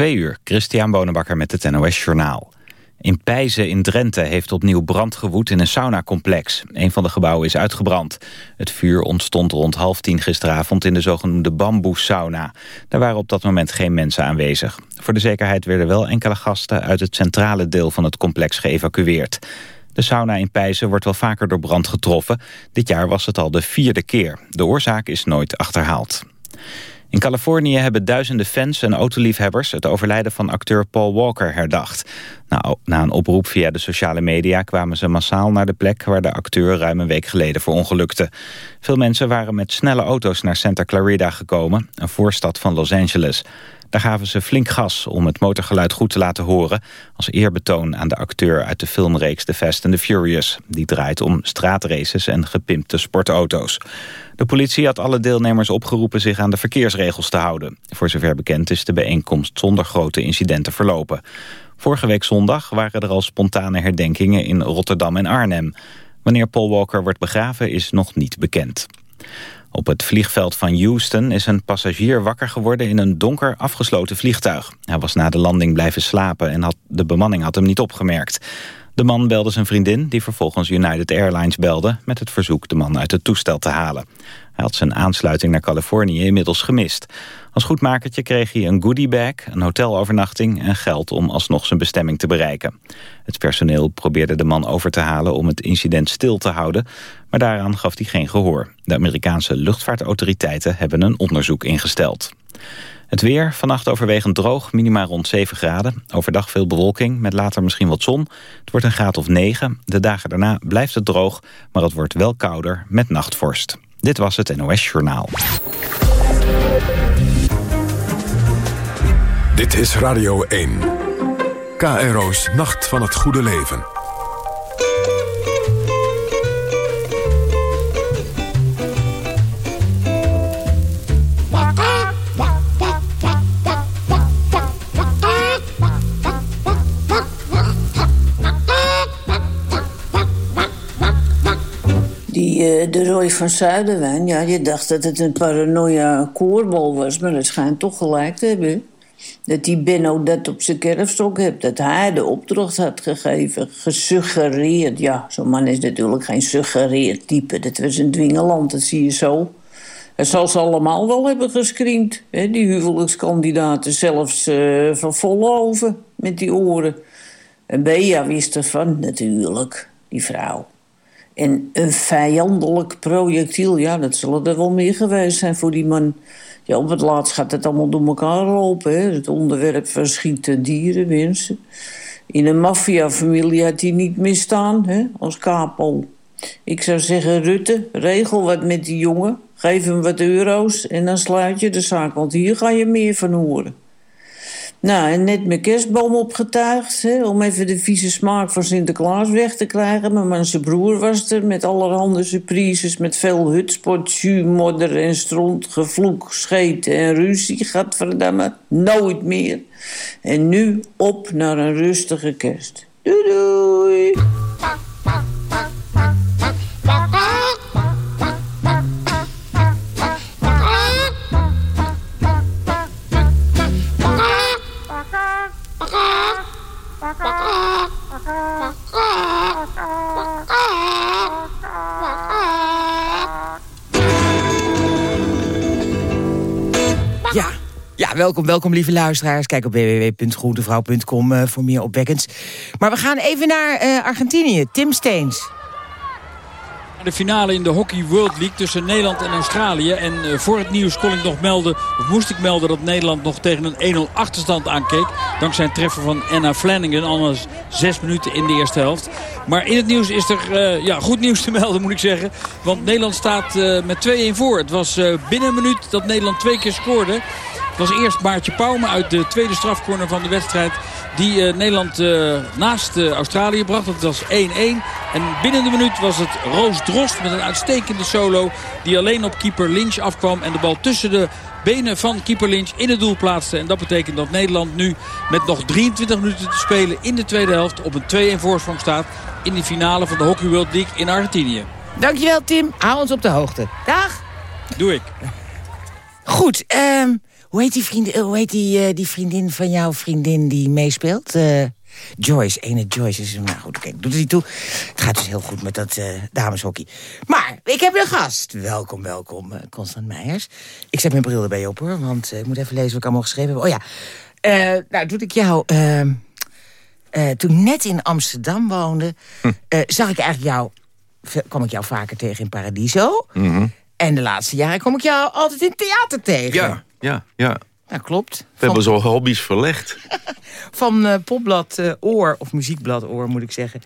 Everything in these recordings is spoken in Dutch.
Twee uur, Christian Bonenbakker met het NOS Journaal. In Pijzen in Drenthe heeft opnieuw brand gewoed in een saunacomplex. Een van de gebouwen is uitgebrand. Het vuur ontstond rond half tien gisteravond in de zogenoemde bamboe-sauna. Daar waren op dat moment geen mensen aanwezig. Voor de zekerheid werden wel enkele gasten uit het centrale deel van het complex geëvacueerd. De sauna in Pijzen wordt wel vaker door brand getroffen. Dit jaar was het al de vierde keer. De oorzaak is nooit achterhaald. In Californië hebben duizenden fans en autoliefhebbers... het overlijden van acteur Paul Walker herdacht. Nou, na een oproep via de sociale media kwamen ze massaal naar de plek... waar de acteur ruim een week geleden verongelukte. Veel mensen waren met snelle auto's naar Santa Clarita gekomen... een voorstad van Los Angeles. Daar gaven ze flink gas om het motorgeluid goed te laten horen... als eerbetoon aan de acteur uit de filmreeks The Fast and the Furious. Die draait om straatraces en gepimpte sportauto's. De politie had alle deelnemers opgeroepen zich aan de verkeersregels te houden. Voor zover bekend is de bijeenkomst zonder grote incidenten verlopen. Vorige week zondag waren er al spontane herdenkingen in Rotterdam en Arnhem. Wanneer Paul Walker wordt begraven is nog niet bekend. Op het vliegveld van Houston is een passagier wakker geworden in een donker afgesloten vliegtuig. Hij was na de landing blijven slapen en had, de bemanning had hem niet opgemerkt. De man belde zijn vriendin, die vervolgens United Airlines belde... met het verzoek de man uit het toestel te halen. Hij had zijn aansluiting naar Californië inmiddels gemist. Als goedmakertje kreeg hij een goodiebag, een hotelovernachting... en geld om alsnog zijn bestemming te bereiken. Het personeel probeerde de man over te halen om het incident stil te houden... maar daaraan gaf hij geen gehoor. De Amerikaanse luchtvaartautoriteiten hebben een onderzoek ingesteld. Het weer, vannacht overwegend droog, minima rond 7 graden. Overdag veel bewolking, met later misschien wat zon. Het wordt een graad of 9. De dagen daarna blijft het droog, maar het wordt wel kouder met nachtvorst. Dit was het NOS Journaal. Dit is Radio 1. KRO's Nacht van het Goede Leven. Eh, de Roy van Zuiderwijn, ja, je dacht dat het een paranoia koorbol was... maar het schijnt toch gelijk te hebben. Dat die Benno dat op zijn kerfstok heeft. Dat hij de opdracht had gegeven, gesuggereerd. Ja, zo'n man is natuurlijk geen suggereerd type. Dat was een dwingeland, dat zie je zo. Het zal ze allemaal wel hebben gescreend. Hè? Die huwelijkskandidaten zelfs uh, van Vollenhoven met die oren. En Bea wist ervan natuurlijk, die vrouw. En een vijandelijk projectiel, ja, dat zullen er wel meer geweest zijn voor die man. Ja, op het laatst gaat het allemaal door elkaar lopen. Hè? Het onderwerp van schieten dieren, mensen. In een maffiafamilie had hij niet misstaan, hè? als capo. Ik zou zeggen, Rutte, regel wat met die jongen. Geef hem wat euro's en dan sluit je de zaak. Want hier ga je meer van horen. Nou, en net mijn kerstboom opgetuigd... Hè, om even de vieze smaak van Sinterklaas weg te krijgen. Maar mijn broer was er met allerhande surprises... met veel hutspot, jus, modder en stront, gevloek, scheten en ruzie. Gadverdamme, nooit meer. En nu op naar een rustige kerst. Doei doei! Welkom, welkom lieve luisteraars. Kijk op www.groentevrouw.com uh, voor meer opwekkends. Maar we gaan even naar uh, Argentinië. Tim Steens. De finale in de Hockey World League tussen Nederland en Australië. En uh, voor het nieuws kon ik nog melden, of moest ik melden dat Nederland nog tegen een 1-0 achterstand aankeek. Dankzij een treffer van Anna Flanagan, anders zes minuten in de eerste helft. Maar in het nieuws is er ja, goed nieuws te melden moet ik zeggen. Want Nederland staat met 2-1 voor. Het was binnen een minuut dat Nederland twee keer scoorde. Het was eerst Maartje Pauwme uit de tweede strafcorner van de wedstrijd die uh, Nederland uh, naast uh, Australië bracht. Dat was 1-1. En binnen de minuut was het Roos Drost met een uitstekende solo... die alleen op keeper Lynch afkwam en de bal tussen de benen van keeper Lynch in het doel plaatste. En dat betekent dat Nederland nu met nog 23 minuten te spelen in de tweede helft... op een 2-1 voorsprong staat in de finale van de Hockey World League in Argentinië. Dankjewel Tim, hou ons op de hoogte. Dag! Doe ik. Goed, um, Hoe heet die, vriend, hoe heet die, uh, die vriendin van jouw vriendin die meespeelt? Uh, Joyce, ene Joyce. Is, nou goed, oké, doet er niet toe. Het gaat dus heel goed met dat uh, dameshockey. Maar ik heb een gast. Welkom, welkom, Constant Meijers. Ik zet mijn bril erbij op, hoor. Want ik moet even lezen wat ik allemaal geschreven heb. Oh ja, nou, toen ik jou... Ehm, toen ik net in Amsterdam woonde... Hm. zag ik eigenlijk jou... kwam ik jou vaker tegen in Paradiso... Mm en de laatste jaren kom ik jou altijd in theater tegen. Ja, ja, ja. Dat klopt. We Van... hebben zo hobby's verlegd. Van uh, popblad uh, Oor, of muziekblad Oor moet ik zeggen...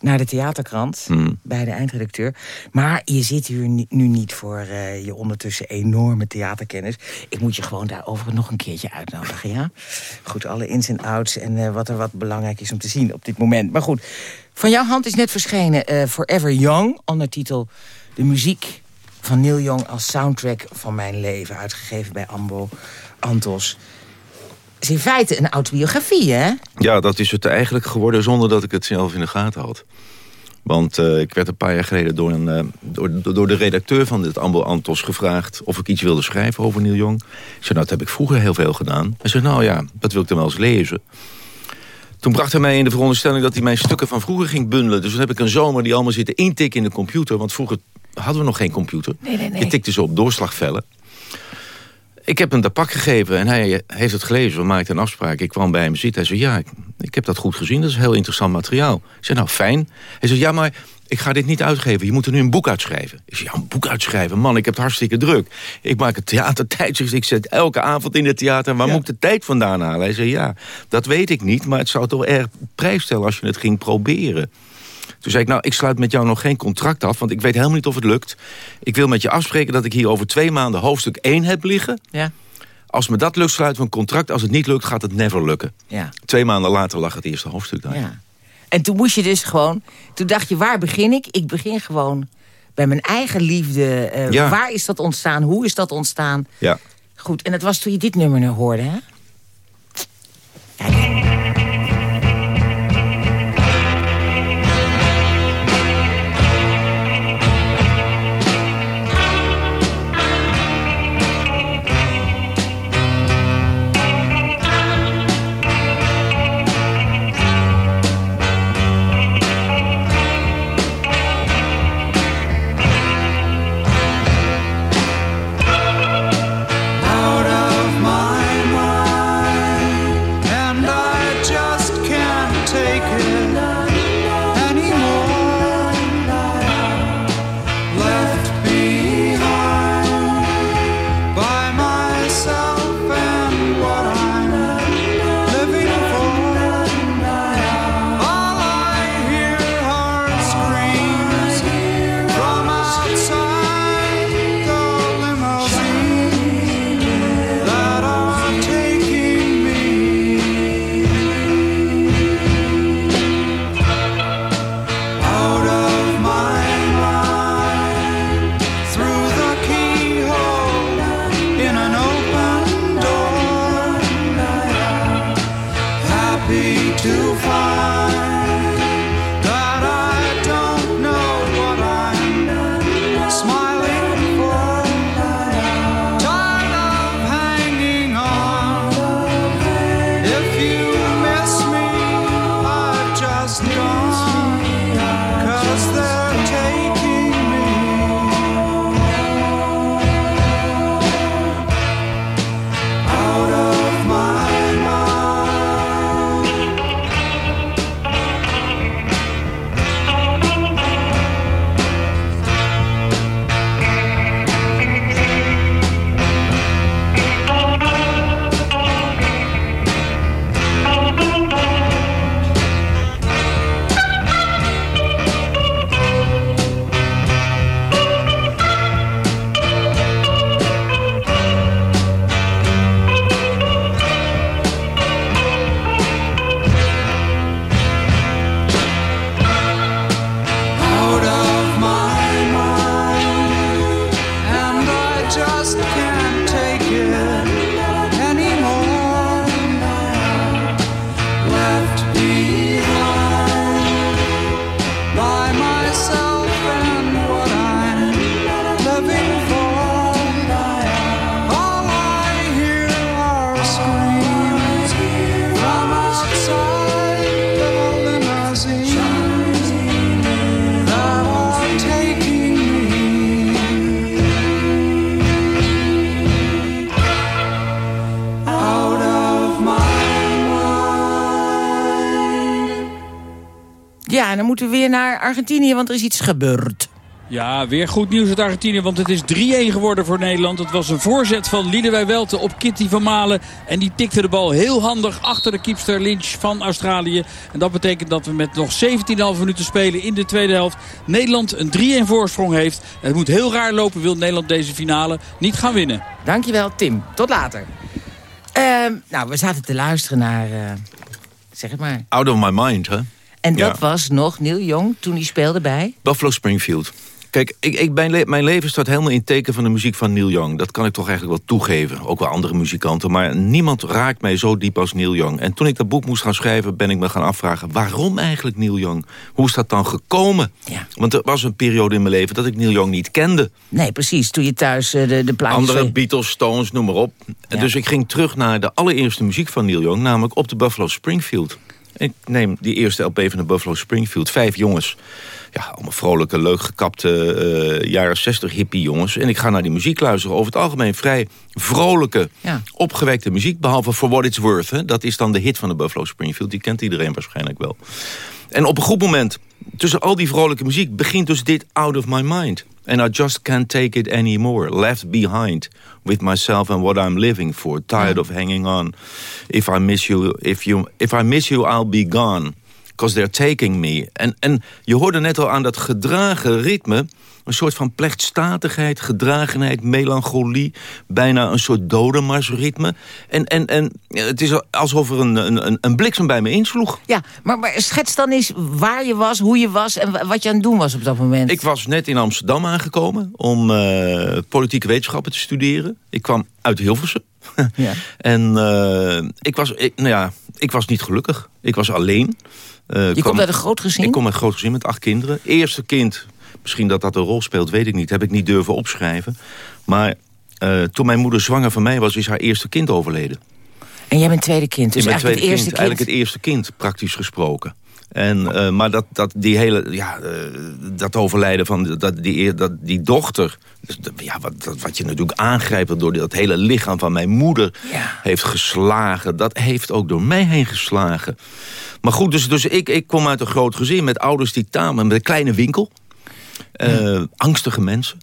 naar de theaterkrant, hmm. bij de eindredacteur. Maar je zit hier nu niet voor uh, je ondertussen enorme theaterkennis. Ik moet je gewoon daarover nog een keertje uitnodigen, ja? Goed, alle ins en outs en wat er wat belangrijk is om te zien op dit moment. Maar goed, van jouw hand is net verschenen Forever Young... onder titel De muziek van Neil Young als soundtrack van mijn leven. Uitgegeven bij Ambo Antos. Is in feite een autobiografie, hè? Ja, dat is het eigenlijk geworden zonder dat ik het zelf in de gaten had. Want uh, ik werd een paar jaar geleden door, een, uh, door, door, de redacteur van dit Ambo Antos gevraagd... of ik iets wilde schrijven over Neil Young. Ik zei, nou, dat heb ik vroeger heel veel gedaan. Hij zei, nou ja, dat wil ik dan wel eens lezen. Toen bracht hij mij in de veronderstelling dat hij mijn stukken van vroeger ging bundelen. Dus toen heb ik een zomer die allemaal zitten intikken in de computer. Want vroeger hadden we nog geen computer. Nee, nee, nee. Je tikte ze op doorslagvellen. Ik heb hem dat pak gegeven en hij heeft het gelezen. We maakten een afspraak. Ik kwam bij hem zitten. Hij zei, ja, ik, ik heb dat goed gezien. Dat is heel interessant materiaal. Ik zei, nou, fijn. Hij zei, ja, maar ik ga dit niet uitgeven. Je moet er nu een boek uitschrijven. Ik zei, ja, een boek uitschrijven? Man, ik heb het hartstikke druk. Ik maak het theatertijdschrift. Ik zit elke avond in het theater. Waar moet ik de tijd vandaan halen? Hij zei, ja, dat weet ik niet. Maar het zou toch erg prijs stellen als je het ging proberen. Toen zei ik, nou, ik sluit met jou nog geen contract af... want ik weet helemaal niet of het lukt. Ik wil met je afspreken dat ik hier over twee maanden hoofdstuk 1 heb liggen. Ja. Als me dat lukt, sluiten we een contract. Als het niet lukt, gaat het never lukken. Ja. Twee maanden later lag het eerste hoofdstuk daar. Ja. En toen moest je dus gewoon... Toen dacht je, waar begin ik? Ik begin gewoon bij mijn eigen liefde. Uh, ja. Waar is dat ontstaan? Hoe is dat ontstaan? Ja. Goed, en dat was toen je dit nummer hoorde, hè? Kijk. Ja, weer naar Argentinië, want er is iets gebeurd. Ja, weer goed nieuws uit Argentinië, want het is 3-1 geworden voor Nederland. Het was een voorzet van Liedewij Welte op Kitty van Malen. En die tikte de bal heel handig achter de keepster Lynch van Australië. En dat betekent dat we met nog 17,5 minuten spelen in de tweede helft... Nederland een 3-1 voorsprong heeft. Het moet heel raar lopen, wil Nederland deze finale niet gaan winnen. Dankjewel, Tim. Tot later. Ehm, nou, we zaten te luisteren naar... Uh, zeg het maar. Out of my mind, hè? En dat was nog Neil Young toen hij speelde bij? Buffalo Springfield. Kijk, ik, ik, mijn, mijn, leven staat helemaal in teken van de muziek van Neil Young. Dat kan ik toch eigenlijk wel toegeven. Ook wel andere muzikanten. Maar niemand raakt mij zo diep als Neil Young. En toen ik dat boek moest gaan schrijven, ben ik me gaan afvragen... waarom eigenlijk Neil Young? Hoe is dat dan gekomen? Ja. Want er was een periode in mijn leven dat ik Neil Young niet kende. Nee, precies. Toen je thuis uh, de, de plaatjes... Andere Beatles, Stones, noem maar op. Dus ik ging terug naar de allereerste muziek van Neil Young... namelijk op de Buffalo Springfield. Ik neem die eerste LP van de Buffalo Springfield. Vijf jongens ja, allemaal vrolijke, leuk gekapte uh, jaren 60 hippie jongens. En ik ga naar die muziek luisteren. Over het algemeen vrij vrolijke, ja. opgewekte muziek. Behalve For What It's Worth. Hè. Dat is dan de hit van de Buffalo Springfield. Die kent iedereen waarschijnlijk wel. En op een goed moment, tussen al die vrolijke muziek... begint dus dit Out of My Mind. And I just can't take it anymore. Left behind with myself and what I'm living for. Tired of hanging on. If I miss you, if you, if I miss you, I'll be gone because they're taking me. En, en je hoorde net al aan dat gedragen ritme... een soort van plechtstatigheid, gedragenheid, melancholie... bijna een soort dodemarsritme. En, en, en het is alsof er een, een, een bliksem bij me insloeg. Ja, maar, maar schets dan eens waar je was, hoe je was... en wat je aan het doen was op dat moment. Ik was net in Amsterdam aangekomen om uh, politieke wetenschappen te studeren. Ik kwam uit Hilversum. Ja. en uh, ik, was, ik, nou ja, ik was niet gelukkig. Ik was alleen. Uh, je komt uit een groot gezin? Ik kom uit een groot gezin met acht kinderen. Eerste kind, misschien dat dat een rol speelt, weet ik niet. Heb ik niet durven opschrijven. Maar uh, toen mijn moeder zwanger van mij was, is haar eerste kind overleden. En jij bent tweede kind, dus eigenlijk het eerste kind, Eigenlijk het eerste kind, praktisch gesproken. En, uh, maar dat, dat, die hele, ja, uh, dat overlijden van dat, die, dat, die dochter... Dus, ja, wat, wat je natuurlijk aangrijpt door dat hele lichaam van mijn moeder ja. heeft geslagen... dat heeft ook door mij heen geslagen. Maar goed, dus, dus ik, ik kom uit een groot gezin met ouders die tamen... met een kleine winkel, uh, angstige mensen...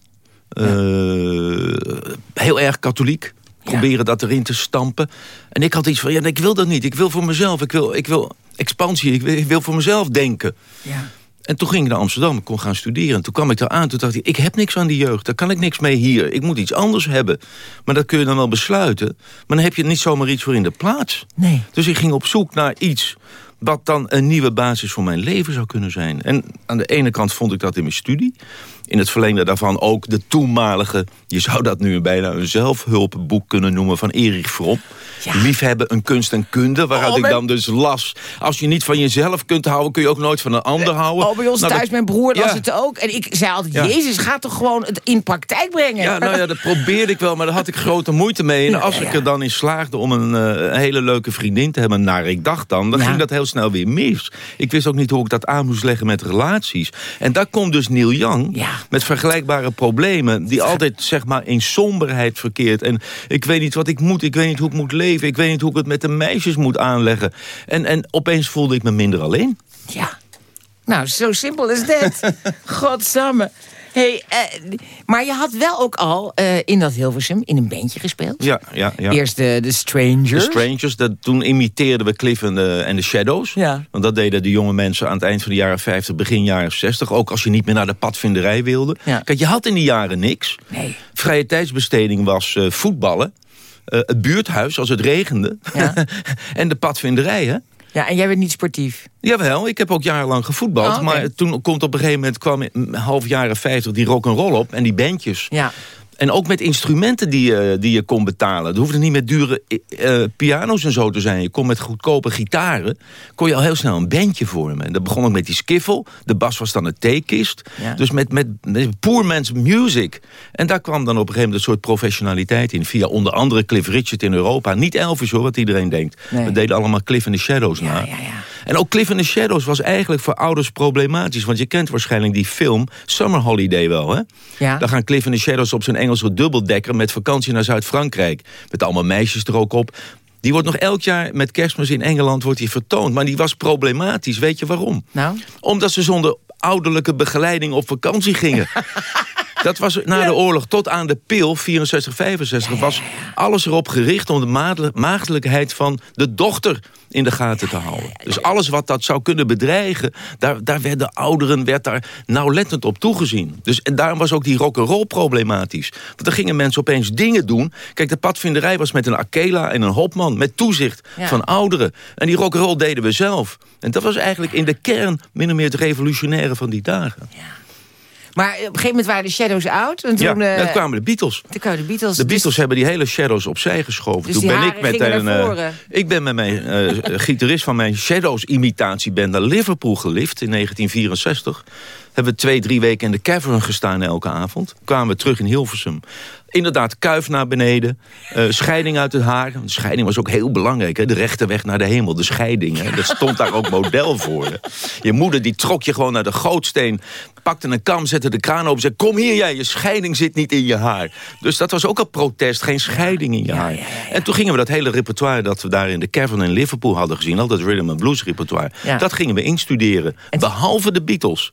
heel erg katholiek proberen dat erin te stampen. En ik had iets van, ja, ik wil dat niet. Ik wil voor mezelf, ik wil, ik wil expansie, ik wil, ik wil voor mezelf denken. Ja. En toen ging ik naar Amsterdam, ik kon gaan studeren. En toen kwam ik daar aan, toen dacht ik, ik heb niks aan die jeugd. Daar kan ik niks mee hier. Ik moet iets anders hebben. Maar dat kun je dan wel besluiten. Maar dan heb je niet zomaar iets voor in de plaats. Nee. Dus ik ging op zoek naar iets wat dan een nieuwe basis voor mijn leven zou kunnen zijn. En aan de ene kant vond ik dat in mijn studie. In het verlengde daarvan ook de toenmalige... je zou dat nu bijna een zelfhulpboek kunnen noemen van Erik Fromm. Ja. Liefhebben, een kunst en kunde, waaruit oh, ik dan dus las... als je niet van jezelf kunt houden, kun je ook nooit van een ander eh, houden. Oh, bij ons nou, thuis, mijn broer las het ook. En ik zei altijd, jezus, ga toch gewoon het in praktijk brengen. Ja, nou ja, dat probeerde ik wel, maar daar had ik grote moeite mee. En als ik er dan in slaagde om een, uh, hele leuke vriendin te hebben... naar ik dacht dan, dan ging dat heel snel weer mis. Ik wist ook niet hoe ik dat aan moest leggen met relaties. En daar komt dus Neil Young met vergelijkbare problemen... die altijd, zeg maar, in somberheid verkeert. En ik weet niet wat ik moet, ik weet niet hoe ik moet leven ik weet niet hoe ik het met de meisjes moet aanleggen. En, en opeens voelde ik me minder alleen. Ja. Nou, zo simpel is dat. Godsamme. Hey, uh, maar je had wel ook al uh, in dat Hilversum in een bandje gespeeld. Ja, ja, ja. Eerst de, de Strangers. De Strangers, dat, toen imiteerden we Cliff en de, en de Shadows. Ja. Want dat deden de jonge mensen aan het eind van de jaren 50, begin jaren 60. Ook als je niet meer naar de padvinderij wilde. Ja. Kijk, je had in die jaren niks. Nee. Vrije tijdsbesteding was uh, voetballen. Het buurthuis als het regende. Ja. en de padvinderij, hè? Ja, en jij bent niet sportief? Jawel, ik heb ook jarenlang gevoetbald. Oh, Maar toen komt op een gegeven moment kwam in half jaren 50 die rock and roll op en die bandjes. Ja. En ook met instrumenten die je, die je kon betalen. Het hoefde niet met dure uh, piano's en zo te zijn. Je kon met goedkope gitaren... kon je al heel snel een bandje vormen. En dat begon ook met die skiffel. De bas was dan een theekist. Dus met, met, met poor man's music. En daar kwam dan op een gegeven moment een soort professionaliteit in. Via onder andere Cliff Richard in Europa. Niet Elvis hoor, wat iedereen denkt. We deden allemaal Cliff in the Shadows na. Ja, ja, ja. En ook Cliff in the Shadows was eigenlijk voor ouders problematisch. Want je kent waarschijnlijk die film Summer Holiday wel, hè? Ja. Dan gaan Cliff in the Shadows op zijn Engelse dubbeldekker... met vakantie naar Zuid-Frankrijk. Met allemaal meisjes er ook op. Die wordt nog elk jaar met kerstmis in Engeland wordt die vertoond. Maar die was problematisch. Weet je waarom? Nou? Omdat ze zonder ouderlijke begeleiding op vakantie gingen. Dat was na de oorlog tot aan de pil, 64, 65... was alles erop gericht om de maagdelijkheid van de dochter in de gaten te houden. Dus alles wat dat zou kunnen bedreigen... daar, daar werden ouderen werd daar nauwlettend op toegezien. Dus, en daarom was ook die rock'n'roll problematisch. Want dan gingen mensen opeens dingen doen. Kijk, de padvinderij was met een Akela en een Hopman... met toezicht van ouderen. En die rock'n'roll deden we zelf. En dat was eigenlijk in de kern min of meer het revolutionaire van die dagen. Ja. Maar op een gegeven moment waren de Shadows out. En toen, ja, kwamen de Beatles. Toen kwamen de Beatles. De Beatles dus- hebben die hele Shadows opzij geschoven. Dus toen ben ik met een. Uh, ik ben met mijn uh, gitarist van mijn Shadows imitatieband naar Liverpool gelift in 1964 hebben we twee, drie weken in de cavern gestaan elke avond. Kwamen we terug in Hilversum. Inderdaad, kuif naar beneden. Uh, scheiding uit het haar. De scheiding was ook heel belangrijk. Hè? De rechte weg naar de hemel. De scheiding. Hè? Dat stond daar ook model voor. Hè? Je moeder die trok je gewoon naar de gootsteen. Pakte een kam, zette de kraan open. Zei, kom hier jij, je scheiding zit niet in je haar. Dus dat was ook een protest. Geen scheiding in je haar. En toen gingen we dat hele repertoire dat we daar in de cavern in Liverpool hadden gezien. Al dat rhythm and blues repertoire. Dat gingen we instuderen. Behalve de Beatles.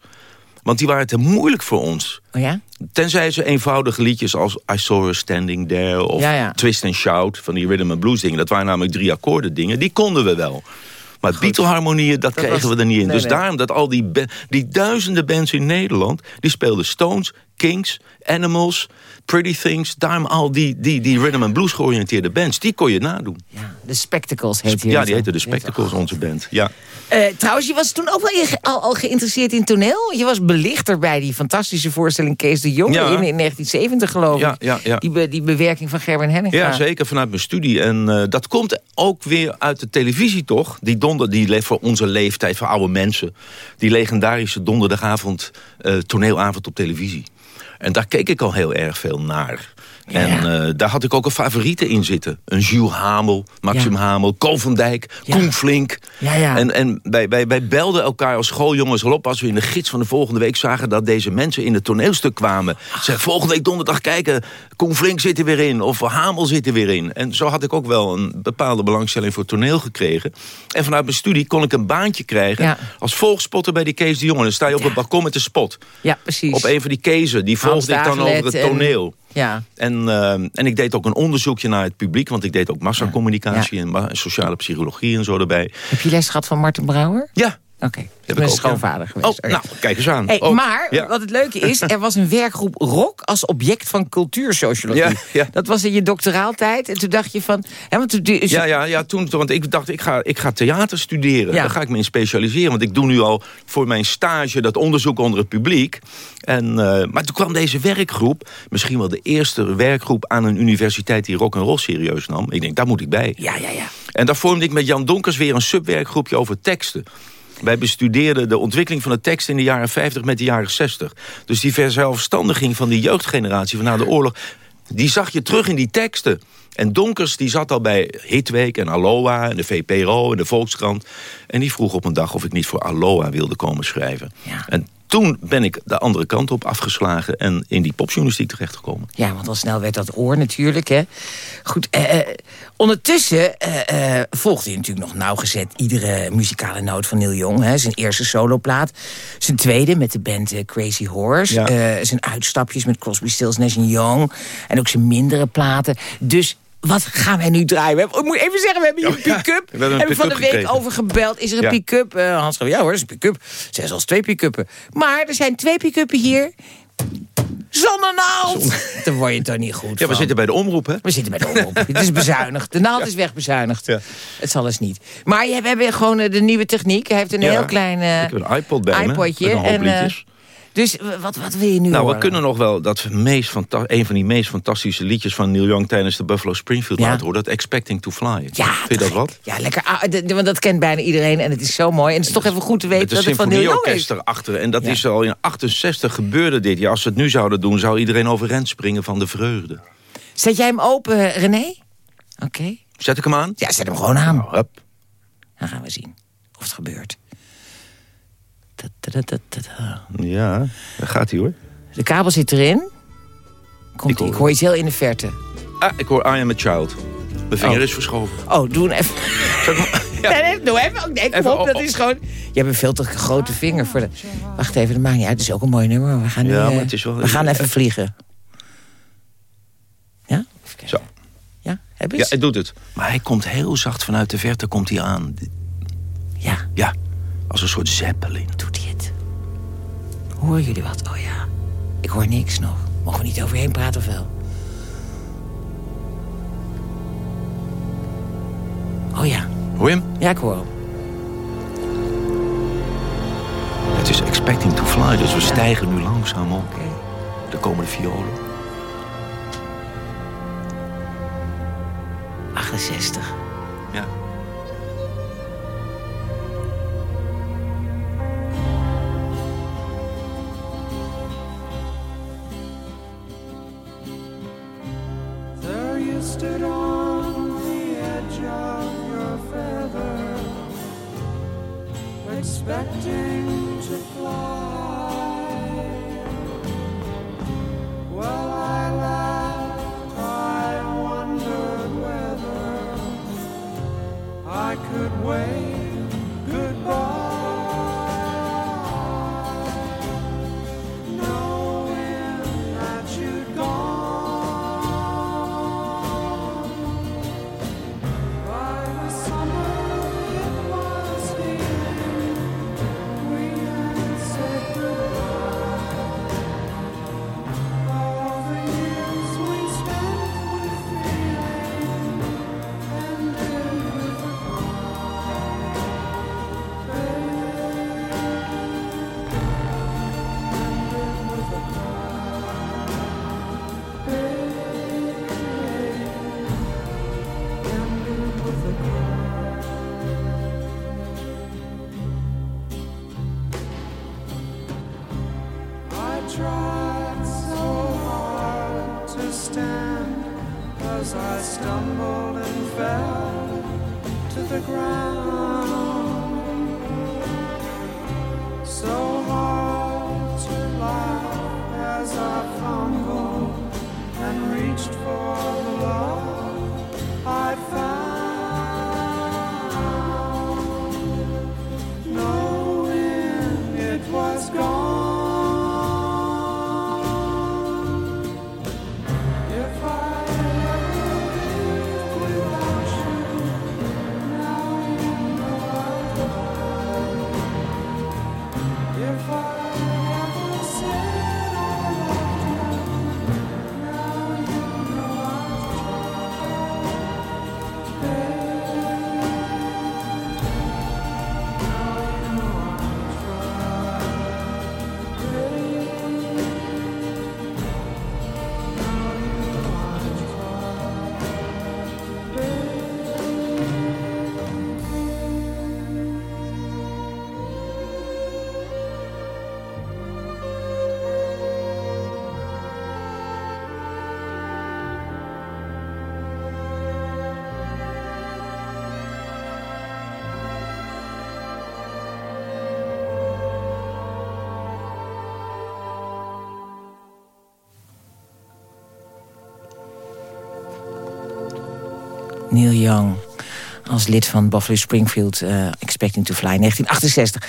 Want die waren te moeilijk voor ons. Oh ja? Tenzij ze eenvoudige liedjes als I Saw Her Standing There... of Twist and Shout van die rhythm and blues dingen. Dat waren namelijk drie akkoorden dingen. Die konden we wel. Maar Beatle-harmonieën, dat, kregen we er niet in. dus daarom dat al die, die duizenden bands in Nederland... die speelden Stones, Kings, Animals, Pretty Things. Daarom al die, die, die rhythm and blues georiënteerde bands. Die kon je nadoen. Ja, de Spectacles heet die. Ja, die heette de Spectacles, onze band. Ja. Uh, trouwens, je was toen ook wel al, al geïnteresseerd in toneel. Je was belichter bij die fantastische voorstelling Kees de Jong... in, in 1970 geloof ik. Ja, ja, ja. Die, be, die bewerking van Gerben Henninga. Ja, zeker, vanuit mijn studie. En uh, dat komt ook weer uit de televisie, toch? Die donder, die voor onze leeftijd, voor oude mensen. Die legendarische donderdagavond uh, toneelavond op televisie. En daar keek ik al heel erg veel naar. En uh, daar had ik ook een favoriete in zitten. Een Jules Hamel, Maxim. Hamel, Ko van Dijk, ja. Koen Flink. En, en wij, wij, wij belden elkaar als schooljongens al op... als we in de gids van de volgende week zagen... dat deze mensen in het toneelstuk kwamen. Zeiden, volgende week donderdag kijken, Koen Flink zit er weer in. Of Hamel zit er weer in. En zo had ik ook wel een bepaalde belangstelling voor toneel gekregen. En vanuit mijn studie kon ik een baantje krijgen... als volgspotter bij die Kees de Jonge. Dan sta je op het balkon met de spot. Ja, precies. Op een van die kezen. Die volgde ik dan over het toneel. Ja. En, uh, en ik deed ook een onderzoekje naar het publiek. Want ik deed ook massacommunicatie ja. en sociale psychologie en zo erbij. Heb je les gehad van Martin Brouwer? Ja, Oké, okay. ik ben schoonvader geweest. Oh, nou, kijk eens aan. Hey, oh, maar, ja. wat het leuke is, er was een werkgroep rock als object van cultuursociologie. Ja, ja. Dat was in je doctoraaltijd. En toen dacht je van... Hè, want toen, ja, ja, ja, toen, want ik dacht, ik ga, ik ga theater studeren. Daar ga ik me in specialiseren. Want ik doe nu al voor mijn stage dat onderzoek onder het publiek. En, uh, maar toen kwam deze werkgroep, misschien wel de eerste werkgroep aan een universiteit die rock en roll serieus nam. Ik denk, daar moet ik bij. Ja, ja, ja. En daar vormde ik met Jan Donkers weer een subwerkgroepje over teksten. Wij bestudeerden de ontwikkeling van de tekst in de jaren 50 met de jaren 60. Dus die verzelfstandiging van die jeugdgeneratie van na de oorlog... die zag je terug in die teksten. En Donkers die zat al bij Hitweek en Aloha en de VPRO en de Volkskrant. En die vroeg op een dag of ik niet voor Aloha wilde komen schrijven. Ja. En toen ben ik de andere kant op afgeslagen en in die popjournalistiek terechtgekomen. Ja, want al snel werd dat oor natuurlijk. Hè. Goed, eh, ondertussen eh, eh, volgde hij natuurlijk nog nauwgezet iedere muzikale noot van Neil Young. Hè. Zijn eerste soloplaat, zijn tweede met de band uh, Crazy Horse. Ja. zijn uitstapjes met Crosby, Stills, Nash Young. En ook zijn mindere platen. Dus wat gaan wij nu draaien? Ik moet even zeggen, we hebben hier een pick-up. we hebben, hebben van de week gekregen. over gebeld. Is er een Ja. pick-up? Uh, Hans ja hoor, is een pick-up. Zijn zelfs twee pick-uppen. Maar er zijn twee pick-uppen hier. Zonder naald! Dan word je toch niet goed Ja, we zitten bij de omroep, hè? We zitten bij de omroep. Het is bezuinigd. De naald is wegbezuinigd. Ja. Het zal eens niet. Maar je, we hebben gewoon eh, de nieuwe techniek. Hij heeft een heel klein eh, Ik heb een iPod bij me, iPodje. en, eh. Dus w- wat, wat wil je nu Nou, we kunnen nog wel dat meest een van die meest fantastische liedjes van Neil Young tijdens de Buffalo Springfield Ja. laten horen. Dat Expecting to Fly. Ja, Vind je dat wat? Ja, lekker. Ah, want dat kent bijna iedereen en het is zo mooi. En het is toch even goed te weten dat het van Neil Young is. erachter. En dat Ja. is al in 68 gebeurde dit. Ja, als ze het nu zouden doen, zou iedereen overeind springen van de vreugde. Zet jij hem open, René? Oké. Zet ik hem aan? Ja, zet hem gewoon aan. Nou, hup. Dan gaan we zien of het gebeurt. Ja, daar gaat hij hoor. De kabel zit erin. Komt Ik hoor ik hoor iets heel in de verte. Ah, ik hoor I Am A Child. Mijn vinger Oh. is verschoven. Oh, doe hem even. Nee, nee, doe even. Nee, kom Even op, op- dat is gewoon... Je hebt een veel te grote vinger voor de... Wacht even, dat maakt niet uit. Het is ook een mooi nummer. We gaan, nu, Ja, maar eh, het is wel- we gaan even vliegen. Ja? Even kijken. Zo. Ja, heb je Ja, het? hij doet het. Maar hij komt heel zacht vanuit de verte komt hij aan. Ja, Ja, als een soort zeppelin. doet hij het. Horen jullie wat? Oh ja. Ik hoor niks nog. Mogen we niet overheen praten of wel? Oh ja. Hoor je hem? Ja, ik hoor hem. Het is expecting to fly, dus we stijgen nu langzaam op. Oké. Er komen de violen. 68. Ja. The ground. Neil Young. Als lid van Buffalo Springfield, eh, Expecting to Fly, 1968.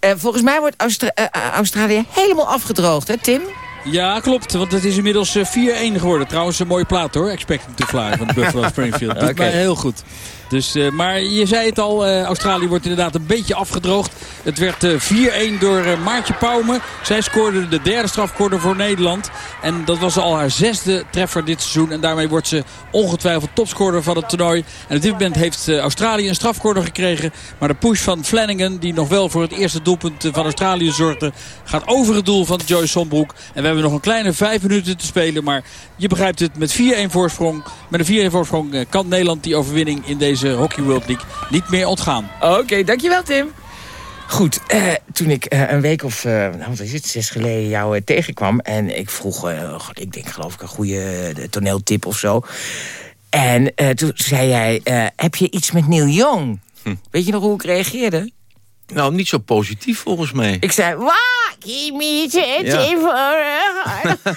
Eh, volgens mij wordt Austra- eh, Australië helemaal afgedroogd, hè Tim? Ja, klopt. Want het is inmiddels eh, 4-1 geworden. Trouwens, een mooie plaat hoor. Expecting to Fly van Buffalo Springfield. Oké. mij heel goed. Dus, maar je zei het al, Australië wordt inderdaad een beetje afgedroogd. Het werd eh, 4-1 door Maartje Pauwme. Zij scoorde de derde strafcorner voor Nederland. En dat was al haar zesde treffer dit seizoen. En daarmee wordt ze ongetwijfeld topscorer van het toernooi. En op dit moment heeft eh, Australië een strafcorner gekregen. Maar de push van Flanagan, die nog wel voor het eerste doelpunt eh, van Australië zorgde... gaat over het doel van Joyce Sombroek. En we hebben nog een kleine vijf minuten te spelen. Maar je begrijpt het, met 4-1 voorsprong, met een 4-1 voorsprong eh, kan Nederland die overwinning in deze Hockey World League niet meer ontgaan. Oké, dankjewel Tim. Goed, eh, toen ik eh, een week of, nou, wat is het, zes geleden jou tegenkwam... en ik vroeg, ik denk geloof ik een goede toneeltip of zo... en toen zei jij, heb je iets met Neil Young? Weet je nog hoe ik reageerde? Nou, niet zo positief volgens mij. Ik zei, wauw, give me Ja. for a heart."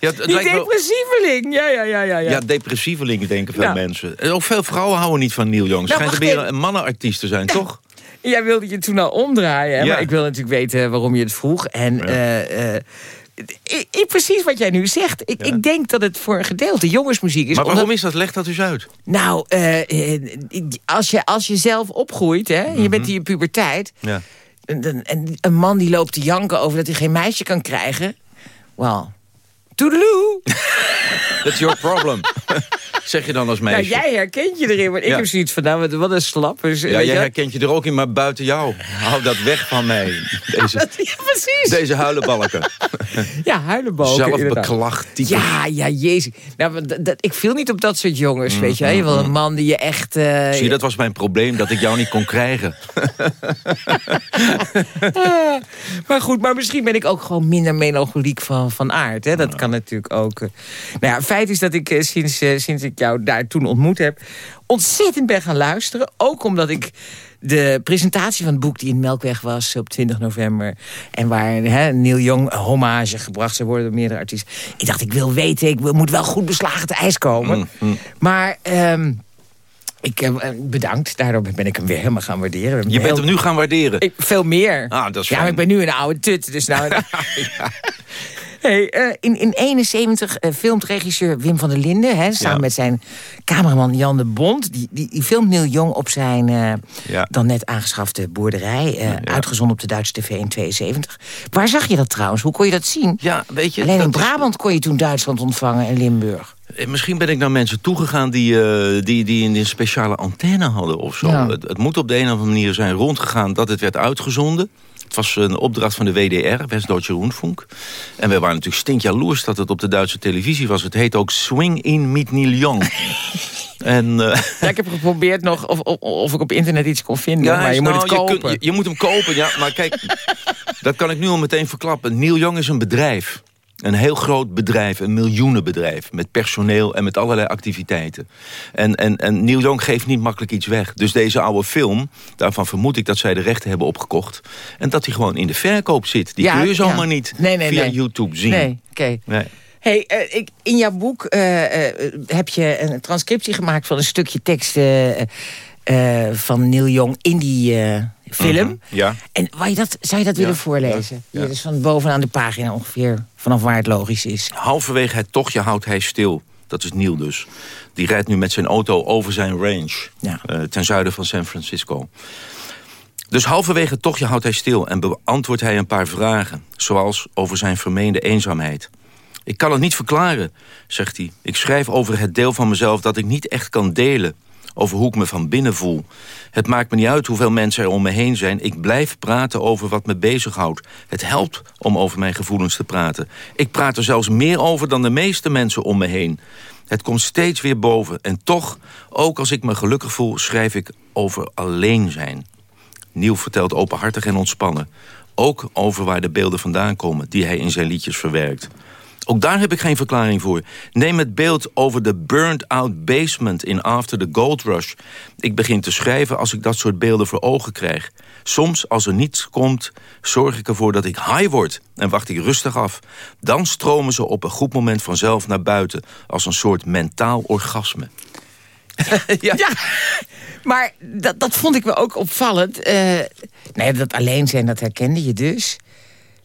Ja, het Die depressieveling. Ja, ja, ja, ja. ja. Ja, depressievelingen denken veel Ja. mensen. En ook veel vrouwen houden niet van Neil Young. Nou, Schijnt weer even. een mannenartiest te zijn, toch? Jij wilde je toen al omdraaien. Hè? Ja. Maar ik wil natuurlijk weten waarom je het vroeg. En eh, eh, i- precies wat jij nu zegt. Ik, ik denk dat het voor een gedeelte jongensmuziek is. Maar omdat- waarom is dat? Leg dat eens uit. Nou, eh, eh, als, je, als je zelf opgroeit, hè, je bent in je puberteit... Ja. En, en- en een man die loopt te janken over dat hij geen meisje kan krijgen... Well, toedeloe. That's your problem. zeg je dan als Nou, meisje. jij herkent je erin, maar ik Ja. heb zoiets van... Nou, wat- een slappers. ja, jij je? herkent je er ook in, maar buiten jou. Hou dat weg van mij. Deze, Ja, precies. deze huilenbalken. Ja, huilenbalken type. Ja, ja, jezus. Nou, maar dat, dat- ik viel niet op dat soort jongens, weet je. Je wil een man die je echt... eh, Zie je, dat was mijn probleem, dat ik jou niet kon krijgen. Ah, maar goed, maar misschien ben ik ook gewoon minder melancholiek van, van aard. Hè? Dat kan natuurlijk ook. eh. Nou ja, feit is dat ik eh, sinds, eh, sinds ik jou daar toen ontmoet heb... ontzettend ben gaan luisteren. Ook omdat ik de presentatie van het boek die in Melkweg was op 20 november... en waar hè, Neil Young hommage gebracht zou worden door meerdere artiesten... ik dacht, ik wil weten, ik moet wel goed beslagen te ijs komen. Maar... ehm, ik, bedankt, daardoor ben ik hem weer helemaal gaan waarderen. Je bent hem nu gaan waarderen. Ik, veel meer. Ah, dat is ja, maar ik ben nu een oude tut. Dus nou, hey, eh, in, in 71 eh, filmt regisseur Wim van der Linden... Hè, samen Ja. met zijn cameraman Jan de Bond... die, die, die filmt Neil Jong op zijn eh, Ja. dan net aangeschafte boerderij... eh, uitgezonden op de Duitse tv in 72. Waar zag je dat trouwens? Hoe kon je dat zien? Ja, weet je... Alleen in is- Brabant kon je toen Duitsland ontvangen en Limburg. Eh, Misschien ben ik naar mensen toegegaan die, eh, die, die een speciale antenne hadden of zo. Ja. Het, het moet op de een of andere manier zijn rondgegaan dat het werd uitgezonden. Het was een opdracht van de WDR, West-Duitse Rundfunk. En wij waren natuurlijk stinkjaloers dat het op de Duitse televisie was. Het heet ook Swing in mit Neil Young. en, eh, Ja, ik heb geprobeerd nog of, of, of ik op internet iets kon vinden. maar je nou, moet het kopen. kunt- je, je moet hem kopen, ja. Maar kijk, dat kan ik nu al meteen verklappen. Neil Young is een bedrijf. Een heel groot bedrijf, een miljoenenbedrijf. Met personeel en met allerlei activiteiten. En, en, en Neil Young geeft niet makkelijk iets weg. Dus deze oude film, daarvan vermoed ik dat zij de rechten hebben opgekocht. En dat die gewoon in de verkoop zit. Die Ja, kun je zomaar ja. niet Nee, nee, via nee. YouTube zien. Nee, oké. Nee. Hey, eh, ik, in jouw boek eh, eh, heb je een transcriptie gemaakt van een stukje tekst van Neil Young in die film. Mhm, ja. En wou je dat, zou je dat willen voorlezen? Hier, dus van bovenaan de pagina ongeveer, vanaf waar het logisch is. Halverwege het tochtje houdt hij stil. Dat is Neil dus. Die rijdt nu met zijn auto over zijn range. Ja. eh, ten zuiden van San Francisco. Dus halverwege het tochtje houdt hij stil en beantwoordt hij een paar vragen. Zoals over zijn vermeende eenzaamheid. Ik kan het niet verklaren, zegt hij. Ik schrijf over het deel van mezelf dat ik niet echt kan delen. Over hoe ik me van binnen voel. Het maakt me niet uit hoeveel mensen er om me heen zijn. Ik blijf praten over wat me bezighoudt. Het helpt om over mijn gevoelens te praten. Ik praat er zelfs meer over dan de meeste mensen om me heen. Het komt steeds weer boven. En toch, ook als ik me gelukkig voel, schrijf ik over alleen zijn. Neil vertelt openhartig en ontspannen. Ook over waar de beelden vandaan komen die hij in zijn liedjes verwerkt. Ook daar heb ik geen verklaring voor. Neem het beeld over de burned-out basement in After the Gold Rush. Ik begin te schrijven als ik dat soort beelden voor ogen krijg. Soms, als er niets komt, zorg ik ervoor dat ik high word... en wacht ik rustig af. Dan stromen ze op een goed moment vanzelf naar buiten... als een soort mentaal orgasme. ja. Maar dat, dat vond ik wel ook opvallend. Eh nee, dat alleen zijn, dat herkende je dus.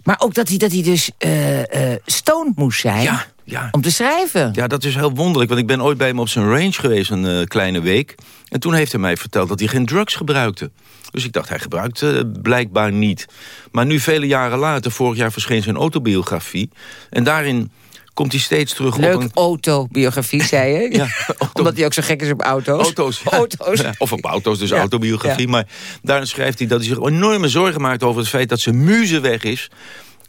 Maar ook dat hij, dat hij dus eh stoned moest zijn Ja, ja. om te schrijven. Ja, dat is heel wonderlijk. Want ik ben ooit bij hem op zijn range geweest een eh, kleine week. En toen heeft hij mij verteld dat hij geen drugs gebruikte. Dus ik dacht, hij gebruikte blijkbaar niet. Maar nu, vele jaren later, vorig jaar verscheen zijn autobiografie. En daarin komt hij steeds terug op Leuk een... autobiografie, zei je? Ja, auto- Omdat hij ook zo gek is op auto's. Auto's. ja. Auto's. Ja, of op auto's, dus autobiografie. Maar daarin schrijft hij dat hij zich enorme zorgen maakt over het feit dat zijn muze weg is.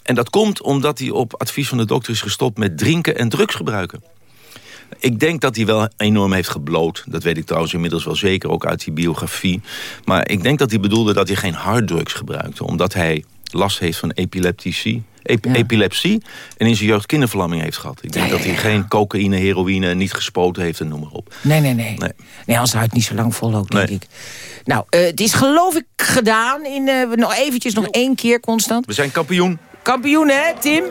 En dat komt omdat hij op advies van de dokter is gestopt met drinken en drugs gebruiken. Ik denk dat hij wel enorm heeft gebloot. Dat weet ik trouwens inmiddels wel zeker, ook uit die biografie. Maar ik denk dat hij bedoelde dat hij geen harddrugs gebruikte. Omdat hij last heeft van epileptici. Ep- Ja. Epilepsie en in zijn jeugd kinderverlamming heeft gehad. Ik denk Ja, ja, dat hij geen cocaïne, heroïne, niet gespoten heeft en noem maar op. Nee, nee, nee. Nee. Nee, anders houdt het niet zo lang vol ook, denk Nee. ik. Nou, eh, het is geloof ik gedaan in... eh, nog eventjes, nog één keer constant. We zijn kampioen. Kampioen, hè, Tim?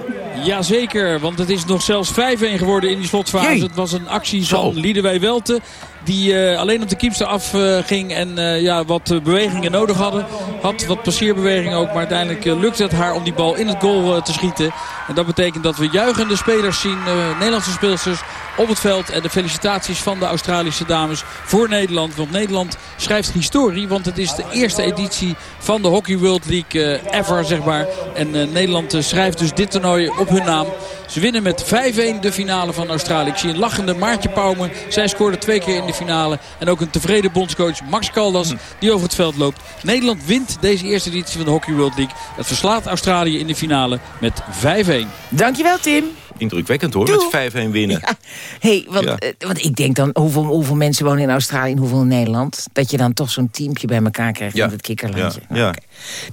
Jazeker, want het is nog zelfs 5-1 geworden in die slotfase. Jee. Het was een actie van Liedewij Welte. Die eh, alleen op de kiepster afging en eh, ja, wat eh, bewegingen nodig hadden. Had wat passeerbewegingen ook. Maar uiteindelijk eh, lukte het haar om die bal in het goal eh, te schieten. En dat betekent dat we juichende spelers zien. eh, Nederlandse speelsters op het veld. En de felicitaties van de Australische dames voor Nederland. Want Nederland schrijft historie. Want het is de eerste editie van de Hockey World League eh, ever, zeg maar. En eh, Nederland eh, schrijft dus dit toernooi op hun naam. Ze winnen met 5-1 de finale van Australië. Ik zie een lachende Maartje Pauwme. Zij scoorde twee keer in de finale. En ook een tevreden bondscoach Max Caldas die over het veld loopt. Nederland wint deze eerste editie van de Hockey World League. Het verslaat Australië in de finale met 5-1. Dankjewel, Tim. Indrukwekkend hoor, Doe. met 5-1 winnen. Ja. Hey, want, Ja. eh, want ik denk dan, hoeveel, hoeveel mensen wonen in Australië en hoeveel in Nederland? Dat je dan toch zo'n teampje bij elkaar krijgt Ja. in het kikkerlandje. Nou.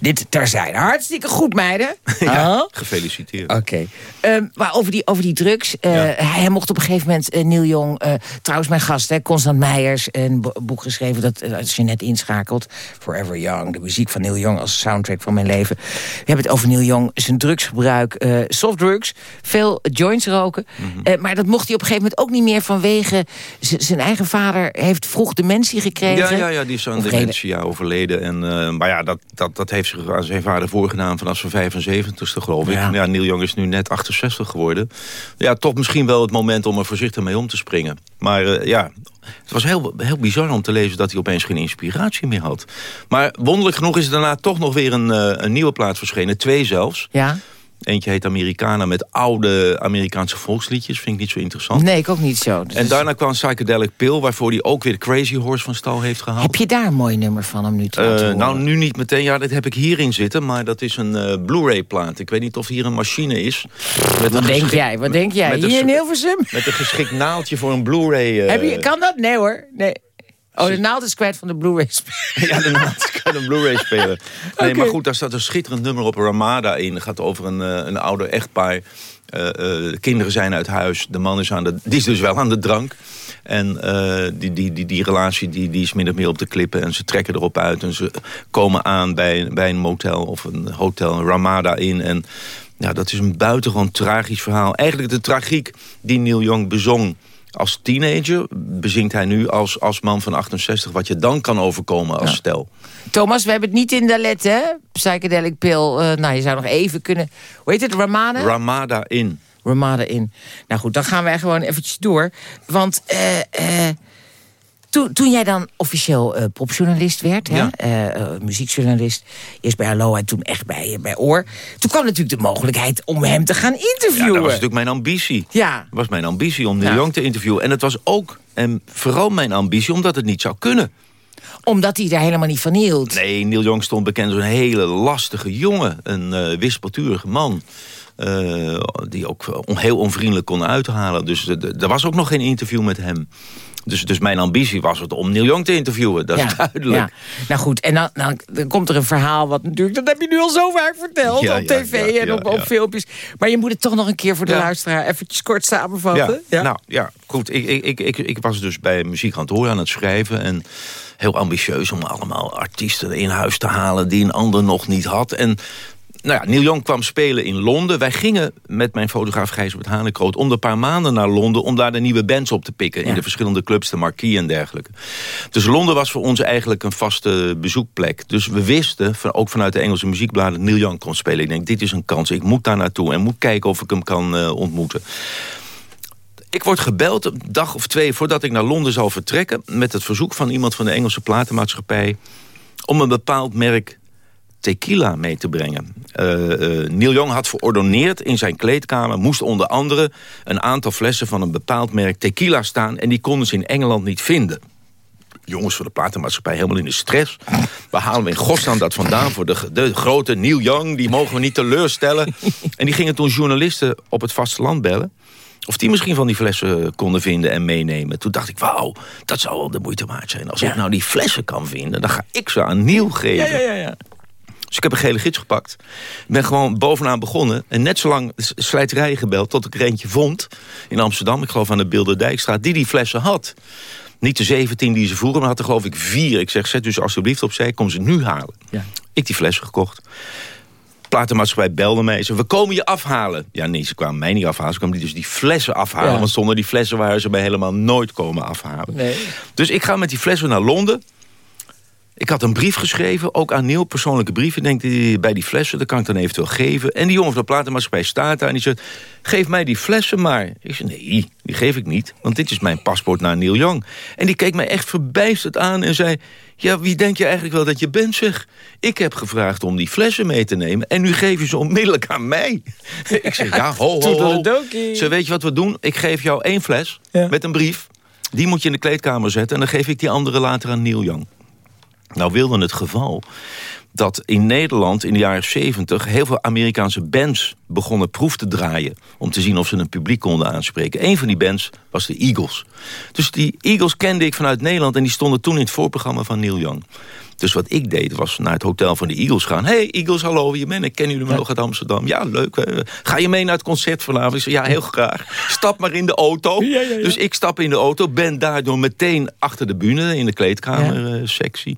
Dit terzijde. Hartstikke goed, meiden. Oh. gefeliciteerd. Oké. Ehm, maar over die, over die drugs. eh. Hij mocht op een gegeven moment, eh, Neil Jong... trouwens mijn gast, hè, Constant Meijers... een bo- boek geschreven dat als je net inschakelt... Forever Young, de muziek van Neil Young als soundtrack van mijn leven. We hebben het over Neil Young, zijn drugsgebruik, softdrugs... veel joints roken. Mhm. Eh, maar dat mocht hij op een gegeven moment ook niet meer... vanwege zijn eigen vader heeft vroeg dementie gekregen. Ja, ja, ja, die is aan dementie ja, overleden. En, eh, maar ja, dat, dat, dat heeft zich aan zijn vader voorgedaan vanaf zijn 75ste, geloof ik. Ja. Ja. Neil Young is nu net 68 geworden. Ja, toch misschien wel het moment om er voorzichtig mee om te springen. Maar eh, ja, het was heel, heel bizar om te lezen dat hij opeens geen inspiratie meer had. Maar wonderlijk genoeg is er daarna toch nog weer een, een nieuwe plaat verschenen. Twee zelfs. Ja? Eentje heet Americana met oude Amerikaanse volksliedjes. Vind ik niet zo interessant. Nee, ik ook niet zo. Dus En daarna kwam Psychedelic Pill, waarvoor hij ook weer Crazy Horse van stal heeft gehaald. Heb je daar een mooi nummer van hem nu te horen? nou, nu niet meteen. Ja, dat heb ik hierin zitten. Maar dat is een eh, Blu-ray-plaat. Ik weet niet of hier een machine is. Met Wat denk jij? Wat denk jij? Hier in Hilversum? Met een geschikt naaldje voor een Blu-ray. je, kan dat? Nee hoor. Nee. Oh, de naald is kwijt van de Blu-ray. Ja, de naald kan een Blu-ray spelen. Nee, maar goed, daar staat een schitterend nummer op Ramada in. Het gaat over een, eh, een ouder echtpaar. Eh, eh, de kinderen zijn uit huis. De man is, aan de, die is dus wel aan de drank. En die, die, die, die relatie die, die is min of meer op de klippen. En ze trekken erop uit. En ze komen aan bij, bij een motel of een hotel, een Ramada in. En ja, dat is een buitengewoon tragisch verhaal. Eigenlijk de tragiek die Neil Young bezong als teenager... bezingt hij nu als, als man van 68... wat je dan kan overkomen als stel. Thomas, we hebben het niet in de let, hè? Psychedelic pill. Eh, nou, je zou nog even kunnen... Hoe heet het? Ramada? Ramada in. Ramada in. Nou goed, dan gaan wij gewoon eventjes door. Want eh, eh, toen, toen jij dan officieel eh, popjournalist werd, hè? Ja. eh, eh, muziekjournalist... eerst bij Hallo en toen echt bij, bij Oor... toen kwam natuurlijk de mogelijkheid om hem te gaan Ja, interviewen. dat was natuurlijk mijn ambitie. Ja. Dat was mijn ambitie om Neil Ja. Young te interviewen. En het was ook en vooral mijn ambitie omdat het niet zou kunnen. Omdat hij daar helemaal niet van hield. Nee, Neil Young stond bekend als een hele lastige jongen. Een eh wispelturige man. Eh, die ook eh, heel onvriendelijk kon uithalen. Dus eh, er was ook nog geen interview met hem. Dus, dus mijn ambitie was het om Neil Young te interviewen. Dat is duidelijk. Ja. Nou goed, en dan, dan, dan komt er een verhaal... wat natuurlijk, dat heb je nu al zo vaak verteld Ja, op tv en op, filmpjes. Maar je moet het toch nog een keer voor de luisteraar... eventjes kort samenvatten. Ja, nou ja, goed. Ik, ik, ik, ik, was dus bij muziekkantoor aan het schrijven. En heel ambitieus om allemaal artiesten in huis te halen... die een ander nog niet had. En nou ja, Neil Young kwam spelen in Londen. Wij gingen met mijn fotograaf Gijsbert Hanekroot... om de paar maanden naar Londen om daar de nieuwe bands op te pikken... Ja. in de verschillende clubs, de Marquis en dergelijke. Dus Londen was voor ons eigenlijk een vaste bezoekplek. Dus we wisten, van, ook vanuit de Engelse muziekbladen... Neil Young kon spelen. Ik denk, dit is een kans. Ik moet daar naartoe en moet kijken of ik hem kan eh, ontmoeten. Ik word gebeld een dag of twee voordat ik naar Londen zal vertrekken... met het verzoek van iemand van de Engelse platenmaatschappij... om een bepaald merk tequila mee te brengen. Eh, Neil Young had verordoneerd in zijn kleedkamer... moest onder andere een aantal flessen van een bepaald merk tequila staan... en die konden ze in Engeland niet vinden. Jongens van de platenmaatschappij helemaal in de stress. We halen we in godsnaam dat vandaan voor de, de grote Neil Young... die mogen we niet teleurstellen. en die gingen toen journalisten op het vasteland bellen... Of die misschien van die flessen konden vinden en meenemen. Toen dacht ik, wauw, dat zou wel de moeite waard zijn. Als ik nou die flessen kan vinden, dan ga ik ze aan Neil geven. Ja, ja, ja, ja. Dus ik heb een gele gids gepakt. Ik ben gewoon bovenaan begonnen. En net zo lang slijterijen gebeld tot ik er eentje vond. In Amsterdam, ik geloof aan de Bilderdijkstraat. Die die flessen had. Niet de 17 die ze voeren, maar had er geloof ik vier. Ik zeg, zet dus alsjeblieft opzij, kom ze nu halen. Ja. Ik die flessen gekocht. platenmaatschappij belde mij. Ze, we komen je afhalen. Ja, nee, ze kwamen mij niet afhalen. Ze kwamen dus die flessen afhalen. Ja. Want zonder die flessen waren ze mij helemaal nooit komen afhalen. Nee. Dus ik ga met die flessen naar Londen. Ik had een brief geschreven, ook aan Neil, persoonlijke brief. Ik denk, die, bij die flessen, dat kan ik dan eventueel geven. En die jongen van de platenmaatschappij staat daar en die zegt... geef mij die flessen maar. Ik zei, nee, die geef ik niet, want dit is mijn paspoort naar Neil Young. En die keek mij echt verbijsterd aan en zei... ja, wie denk je eigenlijk wel dat je bent, zeg? Ik heb gevraagd om die flessen mee te nemen... en nu geef je ze onmiddellijk aan mij. ik zeg, ja, ho, ho, ho. Ze weet je wat we doen? Ik geef jou één fles Ja. met een brief. Die moet je in de kleedkamer zetten... en dan geef ik die andere later aan Neil Young. Nou wilde het geval dat in Nederland in de jaren 70... heel veel Amerikaanse bands begonnen proef te draaien... om te zien of ze een publiek konden aanspreken. Een van die bands was de Eagles. Dus die Eagles kende ik vanuit Nederland... en die stonden toen in het voorprogramma van Neil Young. Dus wat ik deed was naar het hotel van de Eagles gaan. Hey Eagles, hallo, wie je bent? Ik ken jullie nog uit Amsterdam. Ja, leuk. eh, Ga je mee naar het concert vanavond? Ik zei, ja, heel graag. Stap maar in de auto. Dus ik stap in de auto, ben daardoor meteen achter de bühne... in de kleedkamersectie.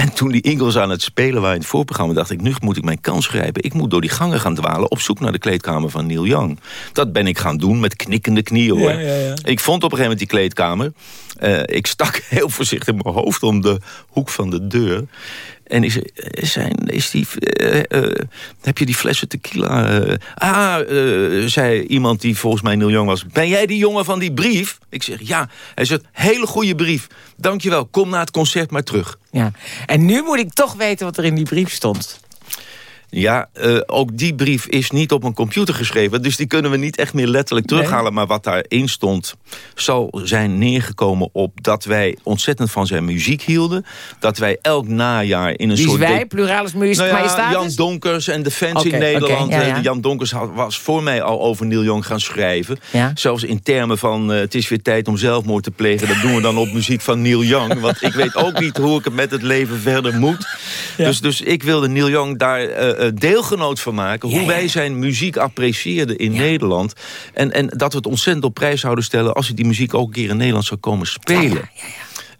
En toen die Eagles aan het spelen waren in het voorprogramma... dacht ik, nu moet ik mijn kans grijpen. Ik moet door die gangen gaan dwalen op zoek naar de kleedkamer van Neil Young. Dat ben ik gaan doen met knikkende knieën, hoor. Ja, ja, ja. Ik vond op een gegeven moment die kleedkamer. Eh, ik stak heel voorzichtig mijn hoofd om de hoek van de deur. En is, zijn, is die, eh, eh, heb je die flessen tequila? eh? ah, eh, zei iemand die volgens mij Neil Young was. Ben jij die jongen van die brief? Ik zeg ja. Hij zegt, hele goede brief. Dankjewel, kom na het concert maar terug. Ja. En nu moet ik toch weten wat er in die brief stond. Ja, eh, ook die brief is niet op een computer geschreven. Dus die kunnen we niet echt meer letterlijk terughalen. Maar wat daarin stond, zal zijn neergekomen op dat wij ontzettend van zijn muziek hielden. Dat wij elk najaar in een is soort... wij? de- Pluralis majest- Nou ja? Jan Donkers en de fans in Nederland. oké, ja, ja. eh, Jan Donkers had- was voor mij al over Neil Young gaan schrijven. Zelfs in termen van eh, het is weer tijd om zelfmoord te plegen. Dat doen we dan op muziek van Neil Young. Want ik weet ook niet hoe ik het met het leven verder moet. Dus, dus ik wilde Neil Young daar deelgenoot van maken. Hoe wij zijn muziek apprecieerden in Nederland. En, en dat we het ontzettend op prijs zouden stellen... als hij die muziek ook een keer in Nederland zou komen spelen.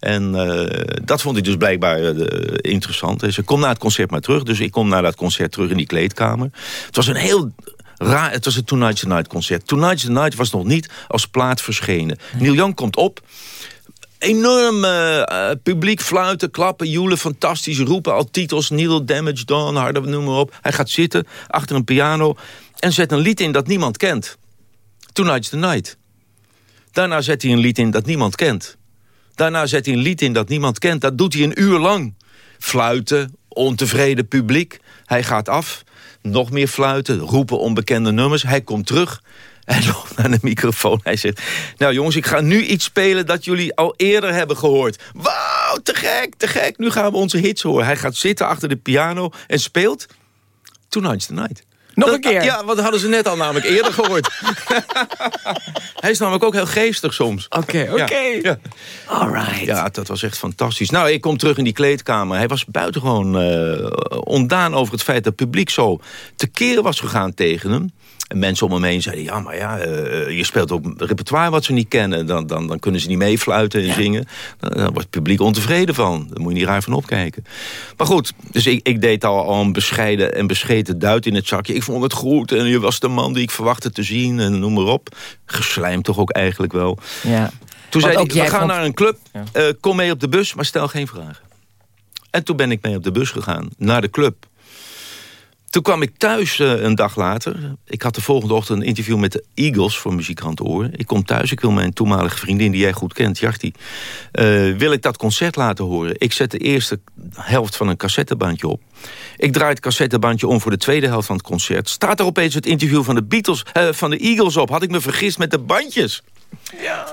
En eh, dat vond ik dus blijkbaar eh, interessant. Ik kom na het concert maar terug. Dus ik kom na dat concert terug in die kleedkamer. Het was een heel raar... Het was een Tonight's the Night concert. Tonight's the Night was nog niet als plaat verschenen. Neil Young komt op... Enorm eh, publiek fluiten, klappen, joelen, fantastisch roepen. Al titels, Needle Damage, Dawn, Harder, noem maar op. Hij gaat zitten achter een piano en zet een lied in dat niemand kent. Tonight's the Night. Daarna zet hij een lied in dat niemand kent. Daarna zet hij een lied in dat niemand kent. Dat doet hij een uur lang. Fluiten, ontevreden publiek. Hij gaat af. Nog meer fluiten, roepen onbekende nummers. Hij komt terug. Hij loopt naar de microfoon. Hij zegt, nou jongens, ik ga nu iets spelen dat jullie al eerder hebben gehoord. Wauw, te gek, te gek. Nu gaan we onze hits horen. Hij gaat zitten achter de piano en speelt Tonight's the Night. Nog Dat- een keer? Ja, want dat hadden ze net al namelijk eerder gehoord. Hij is namelijk ook heel geestig soms. Oké, Ja, oké. ja. Alright. Ja, dat was echt fantastisch. Nou, ik kom terug in die kleedkamer. Hij was buitengewoon eh ontdaan over het feit dat het publiek zo tekeer was gegaan tegen hem. En mensen om hem heen zeiden, ja, maar ja, eh, je speelt ook repertoire wat ze niet kennen. Dan, dan, dan kunnen ze niet meefluiten en zingen. Dan, dan wordt het publiek ontevreden van. Daar moet je niet raar van opkijken. Maar goed, dus ik, ik deed al, al een bescheiden en bescheten duit in het zakje. Ik vond het goed en je was de man die ik verwachtte te zien en noem maar op. Geslijmd toch ook eigenlijk wel. Ja. Toen Want zei hij, we gaan vond- naar een club, Ja. eh, kom mee op de bus, maar stel geen vragen. En toen ben ik mee op de bus gegaan, naar de club. Toen kwam ik thuis eh, een dag later. Ik had de volgende ochtend een interview met de Eagles voor Muziekrand Oren. Ik kom thuis, ik wil mijn toenmalige vriendin die jij goed kent, Jarti... eh, wil ik dat concert laten horen. Ik zet de eerste helft van een cassettebandje op. Ik draai het cassettebandje om voor de tweede helft van het concert. Staat er opeens het interview van de Beatles, eh, van de Eagles op. Had ik me vergist met de bandjes.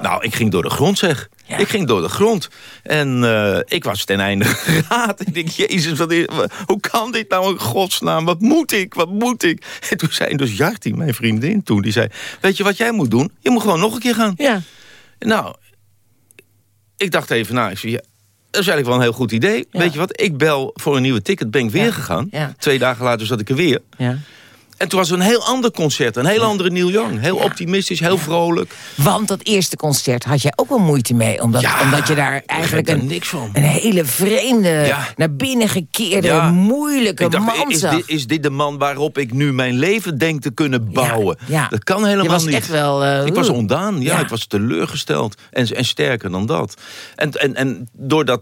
Nou, ik ging door de grond, zeg. Ja. Ik ging door de grond. En eh, ik was ten einde geraad. Ik denk, jezus, wat is, hoe kan dit nou in godsnaam? Wat moet ik? Wat moet ik? En toen zei dus Jarti, mijn vriendin toen, die zei... Weet je wat jij moet doen? Je moet gewoon nog een keer gaan. Ja. Nou, ik dacht even na. Ik zei, ja, dat is eigenlijk wel een heel goed idee. Ja. Weet je wat? Ik bel voor een nieuwe ticket. Ben ik weer Ja. gegaan. Ja. Twee dagen later zat ik er weer. Ja. En toen was het een heel ander concert. Een heel andere Neil Young. Heel optimistisch, heel vrolijk. Want dat eerste concert had jij ook wel moeite mee. Omdat, Ja, omdat je daar eigenlijk een, niks van. een hele vreemde, Ja. naar binnen gekeerde, moeilijke Ik dacht, man is dit, is dit de man waarop ik nu mijn leven denk te kunnen bouwen? Dat kan helemaal Je was niet. echt wel, eh, ik was ondaan, ja. Ik was teleurgesteld. En, en sterker dan dat. En, en, en door dat,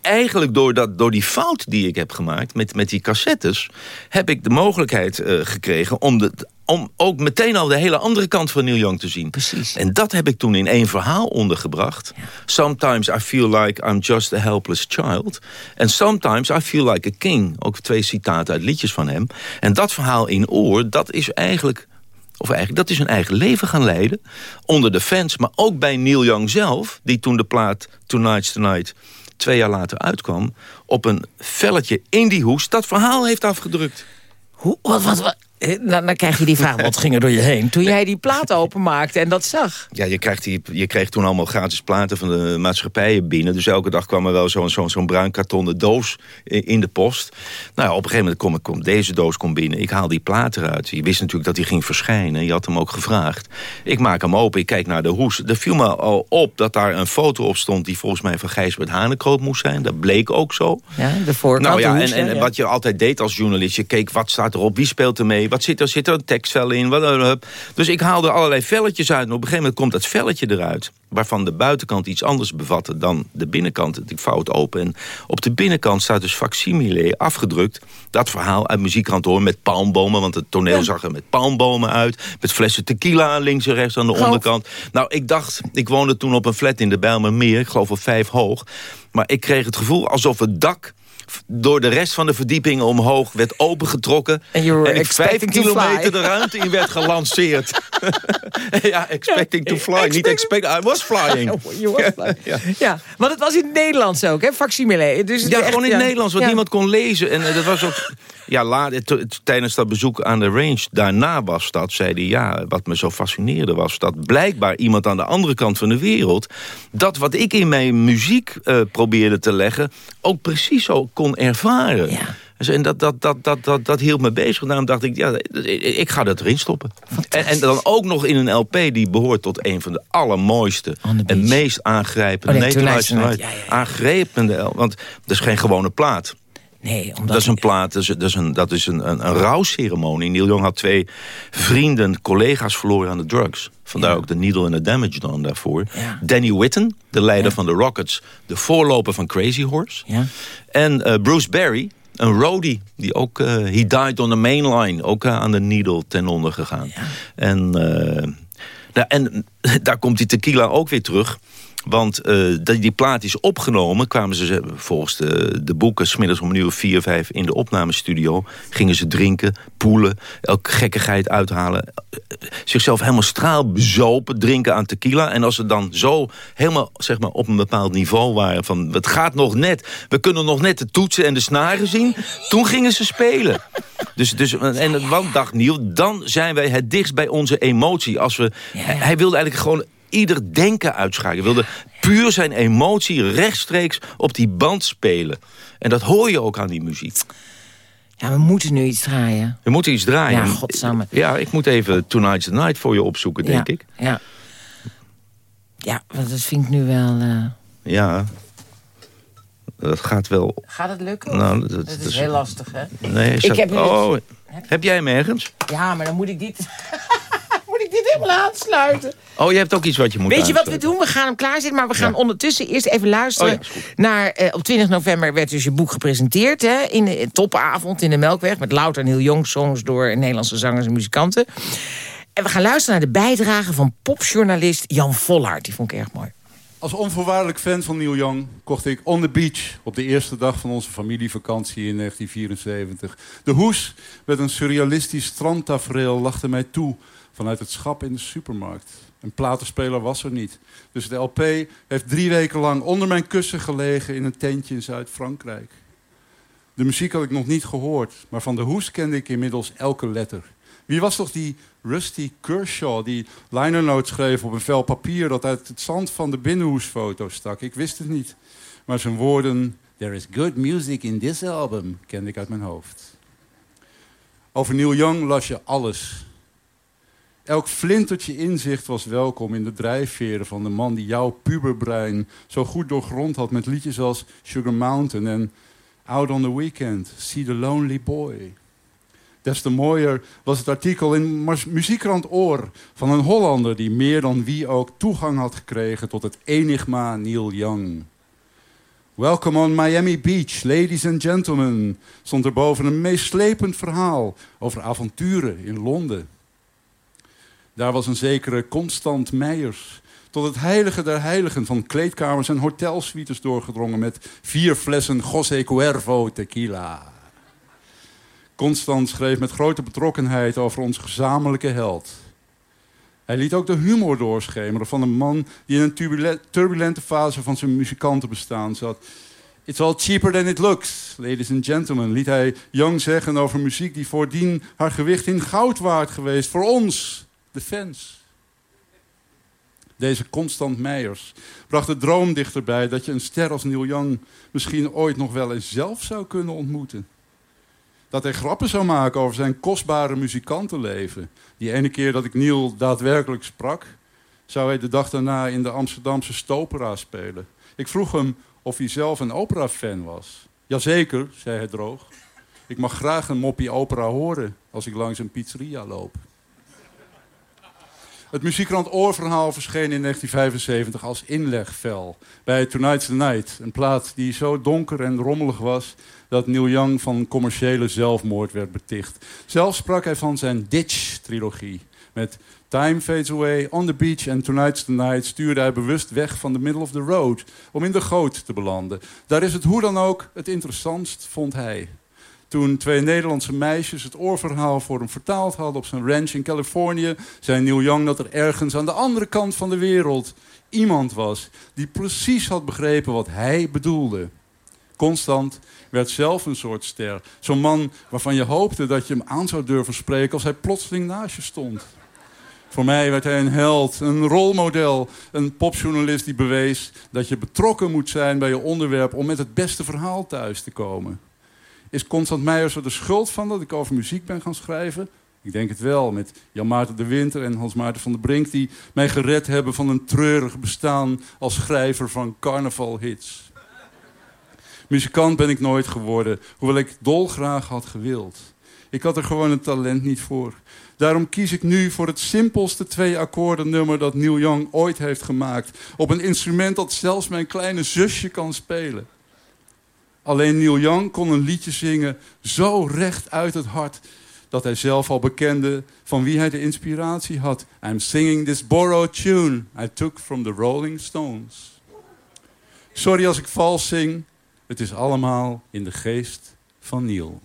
eigenlijk door, dat, door die fout die ik heb gemaakt met, met die cassettes... heb ik de mogelijkheid eh, gekregen om, de, om ook meteen al de hele andere kant van Neil Young te zien. Precies. En dat heb ik toen in één verhaal ondergebracht. Sometimes I feel like I'm just a helpless child. And sometimes I feel like a king. Ook twee citaten uit liedjes van hem. En dat verhaal in oor, dat is eigenlijk... Of eigenlijk, dat is een eigen leven gaan leiden. Onder de fans, maar ook bij Neil Young zelf... die toen de plaat Tonight's Tonight twee jaar later uitkwam... op een velletje in die hoes dat verhaal heeft afgedrukt. Hoe, wat, wat, wat, dan, dan krijg je die vraag, wat ging er door je heen? Toen jij die plaat openmaakte en dat zag. Ja, je, krijgt die, je kreeg toen allemaal gratis platen van de maatschappijen binnen. Dus elke dag kwam er wel zo'n zo'n zo'n bruin kartonnen doos in, de post. Nou ja, op een gegeven moment kom deze doos komt binnen. Ik haal die plaat eruit. Je wist natuurlijk dat die ging verschijnen. Je had hem ook gevraagd. Ik maak hem open, ik kijk naar de hoes. Er viel me al op dat daar een foto op stond... die volgens mij van Gijsbert Hanekroot moest zijn. Dat bleek ook zo. Ja, de voorkant. Nou ja, en, en ja. wat je altijd deed als journalist... je keek wat staat erop, wie speelt er mee... wat zit er, zit er een tekstvel in... Wat, dus ik haalde allerlei velletjes uit... en op een gegeven moment komt dat velletje eruit... waarvan de buitenkant iets anders bevatte dan de binnenkant. Ik vouw het open en op de binnenkant staat dus facsimile afgedrukt... dat verhaal uit muziekkantoor met palmbomen... want het toneel zag er met palmbomen uit... met flessen tequila links en rechts aan de onderkant. Nou, ik dacht, ik woonde toen op een flat in de Bijlmermeer... ik geloof wel vijf hoog... maar ik kreeg het gevoel alsof het dak door de rest van de verdiepingen omhoog werd opengetrokken. You en ik vijf kilometer de ruimte in werd gelanceerd. ja, expecting to fly. Niet expect, I was flying. Je was blij. ja. want het was in het Nederlands ook, hè? Facsimile. Dus Ja, echt, gewoon in het ja. Nederlands, wat niemand kon lezen. En eh, dat was ook... Ja, later, t- t- tijdens dat bezoek aan de range, daarna was dat, zei hij... ja, wat me zo fascineerde was dat blijkbaar iemand aan de andere kant van de wereld... dat wat ik in mijn muziek eh, probeerde te leggen... ook precies zo kon ervaren. Ja. Dus En dat, dat, dat, dat, dat, dat hield me bezig. Daarom dacht ik, ja, ik ga dat erin stoppen. En, en dan ook nog in een LP die behoort tot een van de allermooiste... En meest aangrijpende... Oh nee. Tonight. Ja, ja, ja. Aangrijpende, L- want dat is geen gewone plaat. Nee, omdat... Dat is een plaat, dat is, dat is een, dat is een, een, een rouwceremonie. Neil Young had twee vrienden, collega's verloren aan de drugs. Vandaar ook de Needle and the Damage Done daarvoor. Ja. Danny Whitten, de leider van de Rockets. De voorloper van Crazy Horse. Ja. En eh, Bruce Berry, een roadie. Die ook, eh he died on the main line. Ook eh, aan de Needle ten onder gegaan. En, nou, en daar komt die tequila ook weer terug. Want dat die plaat is opgenomen, kwamen ze volgens de, de boeken... smiddags om een uur vier, vijf in de opnamestudio. Gingen ze drinken, poelen, elke gekkigheid uithalen. Zichzelf helemaal straalbezopen, drinken aan tequila. En als ze dan zo helemaal zeg maar, op een bepaald niveau waren... van het gaat nog net, we kunnen nog net de toetsen en de snaren zien... toen gingen ze spelen. Dus, dus, en want dacht Neil, dan zijn wij het dichtst bij onze emotie. Als we, Ja, hij wilde eigenlijk gewoon ieder denken uitschakelen. Wilde puur zijn emotie rechtstreeks op die band spelen. En dat hoor je ook aan die muziek. ja, we moeten nu iets draaien. We moeten iets draaien. Ja, godsamme. Ja, ik moet even Tonight's the Night voor je opzoeken, denk ja, ik. Ja. Ja, want dat vind ik nu wel... eh, Ja, dat gaat wel... Gaat het lukken? Nou, dat- dat, dat is is- heel lastig, hè? Nee, Ik heb oh, heb jij hem ergens? Ja, maar dan moet ik dit... moet ik dit helemaal aansluiten? Oh, je hebt ook iets wat je moet Weet je wat we doen? We gaan hem klaarzetten, maar we gaan Ja. ondertussen eerst even luisteren Oh ja, naar... eh, op 20 november werd dus je boek gepresenteerd, hè, in de in topavond in de Melkweg... met louter Neil Young songs door Nederlandse zangers en muzikanten. En we gaan luisteren naar de bijdrage van popjournalist Jan Vollaert. Die vond ik erg mooi. Als onvoorwaardelijk fan van Neil Young kocht ik On the Beach op de eerste dag van onze familievakantie in 1974. De hoes met een surrealistisch strandtafereel lachte mij toe vanuit het schap in de supermarkt. Een platenspeler was er niet. Dus de LP heeft drie weken lang onder mijn kussen gelegen in een tentje in Zuid-Frankrijk. De muziek had ik nog niet gehoord, maar van de hoes kende ik inmiddels elke letter. Wie was toch die Rusty Kershaw die liner notes schreef op een vel papier dat uit het zand van de binnenhoesfoto stak? Ik wist het niet. Maar zijn woorden, there is good music in this album, kende ik uit mijn hoofd. Over Neil Young las je alles. Elk flintertje inzicht was welkom in de drijfveren van de man die jouw puberbrein zo goed doorgrond had met liedjes als Sugar Mountain en Out on the Weekend, See the Lonely Boy. Des te mooier was het artikel in Muziekkrant Oor van een Hollander die meer dan wie ook toegang had gekregen tot het enigma Neil Young. Welcome on Miami Beach, ladies and gentlemen, stond er boven een meeslepend verhaal over avonturen in Londen. Daar was een zekere Constant Meijers, tot het heilige der heiligen van kleedkamers en hotelsuites doorgedrongen met vier flessen José Cuervo tequila. Constant schreef met grote betrokkenheid over onze gezamenlijke held. Hij liet ook de humor doorschemeren van een man die in een turbule- turbulente fase van zijn muzikantenbestaan zat. It's all cheaper than it looks, ladies and gentlemen, liet hij Young zeggen over muziek die voordien haar gewicht in goud waard geweest. Voor ons, de fans. Deze Constant Meijers bracht de droom dichterbij dat je een ster als Neil Young misschien ooit nog wel eens zelf zou kunnen ontmoeten. Dat hij grappen zou maken over zijn kostbare muzikantenleven. Die ene keer dat ik Neil daadwerkelijk sprak, zou hij de dag daarna in de Amsterdamse Stopera spelen. Ik vroeg hem of hij zelf een opera-fan was. Jazeker, zei hij droog. Ik mag graag een moppie opera horen als ik langs een pizzeria loop. Het muziekkrant Oorverhaal verscheen in 1975 als inlegvel bij Tonight's the Night. Een plaat die zo donker en rommelig was dat Neil Young van commerciële zelfmoord werd beticht. Zelf sprak hij van zijn Ditch-trilogie. Met Time Fades Away, On the Beach en Tonight's the Night stuurde hij bewust weg van de middle of the road om in de goot te belanden. Daar is het hoe dan ook het interessantst, vond hij. Toen twee Nederlandse meisjes het oorverhaal voor hem vertaald hadden op zijn ranch in Californië, zei Neil Young dat er ergens aan de andere kant van de wereld iemand was die precies had begrepen wat hij bedoelde. Constant werd zelf een soort ster. Zo'n man waarvan je hoopte dat je hem aan zou durven spreken als hij plotseling naast je stond. Voor mij werd hij een held, een rolmodel, een popjournalist die bewees dat je betrokken moet zijn bij je onderwerp om met het beste verhaal thuis te komen. Is Constant Meijers er de schuld van dat ik over muziek ben gaan schrijven? Ik denk het wel, met Jan Maarten de Winter en Hans Maarten van der Brink... die mij gered hebben van een treurig bestaan als schrijver van carnavalhits. Muzikant ben ik nooit geworden, hoewel ik dolgraag had gewild. Ik had er gewoon een talent niet voor. Daarom kies ik nu voor het simpelste twee akkoorden nummer dat Neil Young ooit heeft gemaakt. Op een instrument dat zelfs mijn kleine zusje kan spelen. Alleen Neil Young kon een liedje zingen zo recht uit het hart dat hij zelf al bekende van wie hij de inspiratie had. I'm singing this borrowed tune I took from the Rolling Stones. Sorry als ik vals zing, het is allemaal in de geest van Neil.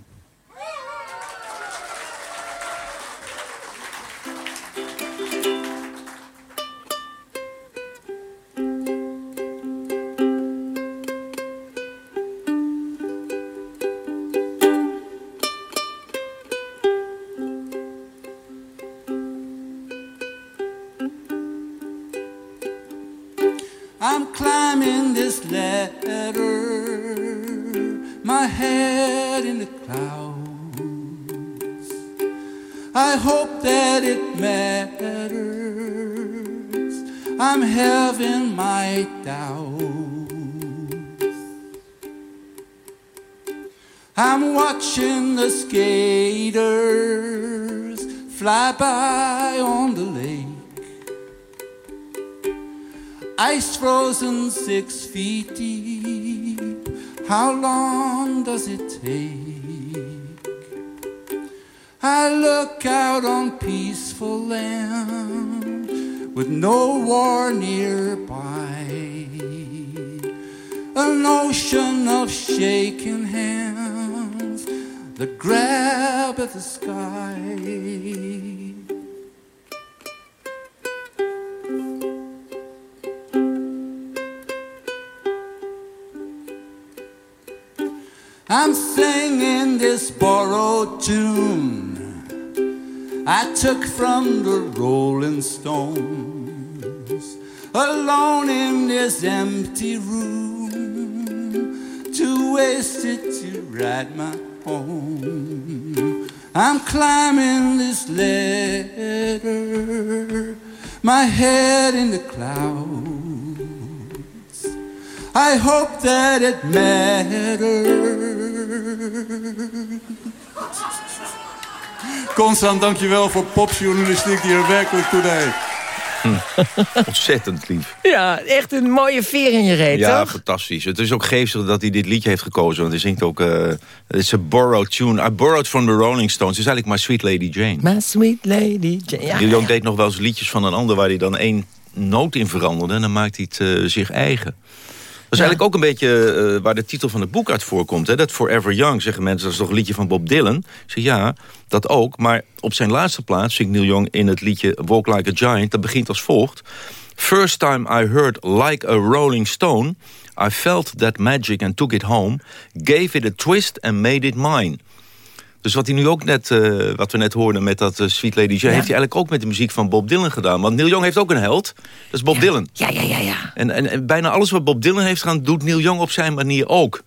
I'm watching the skaters fly by on the lake. Ice frozen six feet deep. How long does it take? I look out on peaceful land with no war nearby. An ocean of shaking hands, the grab at the sky. I'm singing this borrowed tune I took from the Rolling Stones, alone in this empty room, too wasted to write my home. I'm climbing this ladder, my head in the clouds. I hope that it matters. Constant, dankjewel voor popjournalistiek die er werkelijk toe deed. Ontzettend lief. Ja, echt een mooie veer in je reet, Ja, toch? fantastisch. Het is ook geestig dat hij dit liedje heeft gekozen. Want hij zingt ook... eh, Het is een borrowed tune. I borrowed from the Rolling Stones. Het is eigenlijk My Sweet Lady Jane. My sweet lady Jane. Ja, ja. deed nog wel eens liedjes van een ander... waar hij dan één noot in veranderde. En dan maakt hij het eh, zich eigen. Is eigenlijk ook een beetje eh, waar de titel van het boek uit voorkomt. Hè? Dat Forever Young, zeggen mensen, dat is toch een liedje van Bob Dylan? Zeg ja, dat ook. Maar op zijn laatste plaats zingt Neil Young in het liedje Walk Like a Giant. Dat begint als volgt. First time I heard Like a Rolling Stone... I felt that magic and took it home. Gave it a twist and made it mine. Dus wat hij nu ook net, eh, wat we net hoorden met dat eh, Sweet Lady Jane... heeft hij eigenlijk ook met de muziek van Bob Dylan gedaan. Want Neil Young heeft ook een held. Dat is Bob Dylan. Ja, ja, ja, ja. En, en, en bijna alles wat Bob Dylan heeft gedaan... doet Neil Young op zijn manier ook.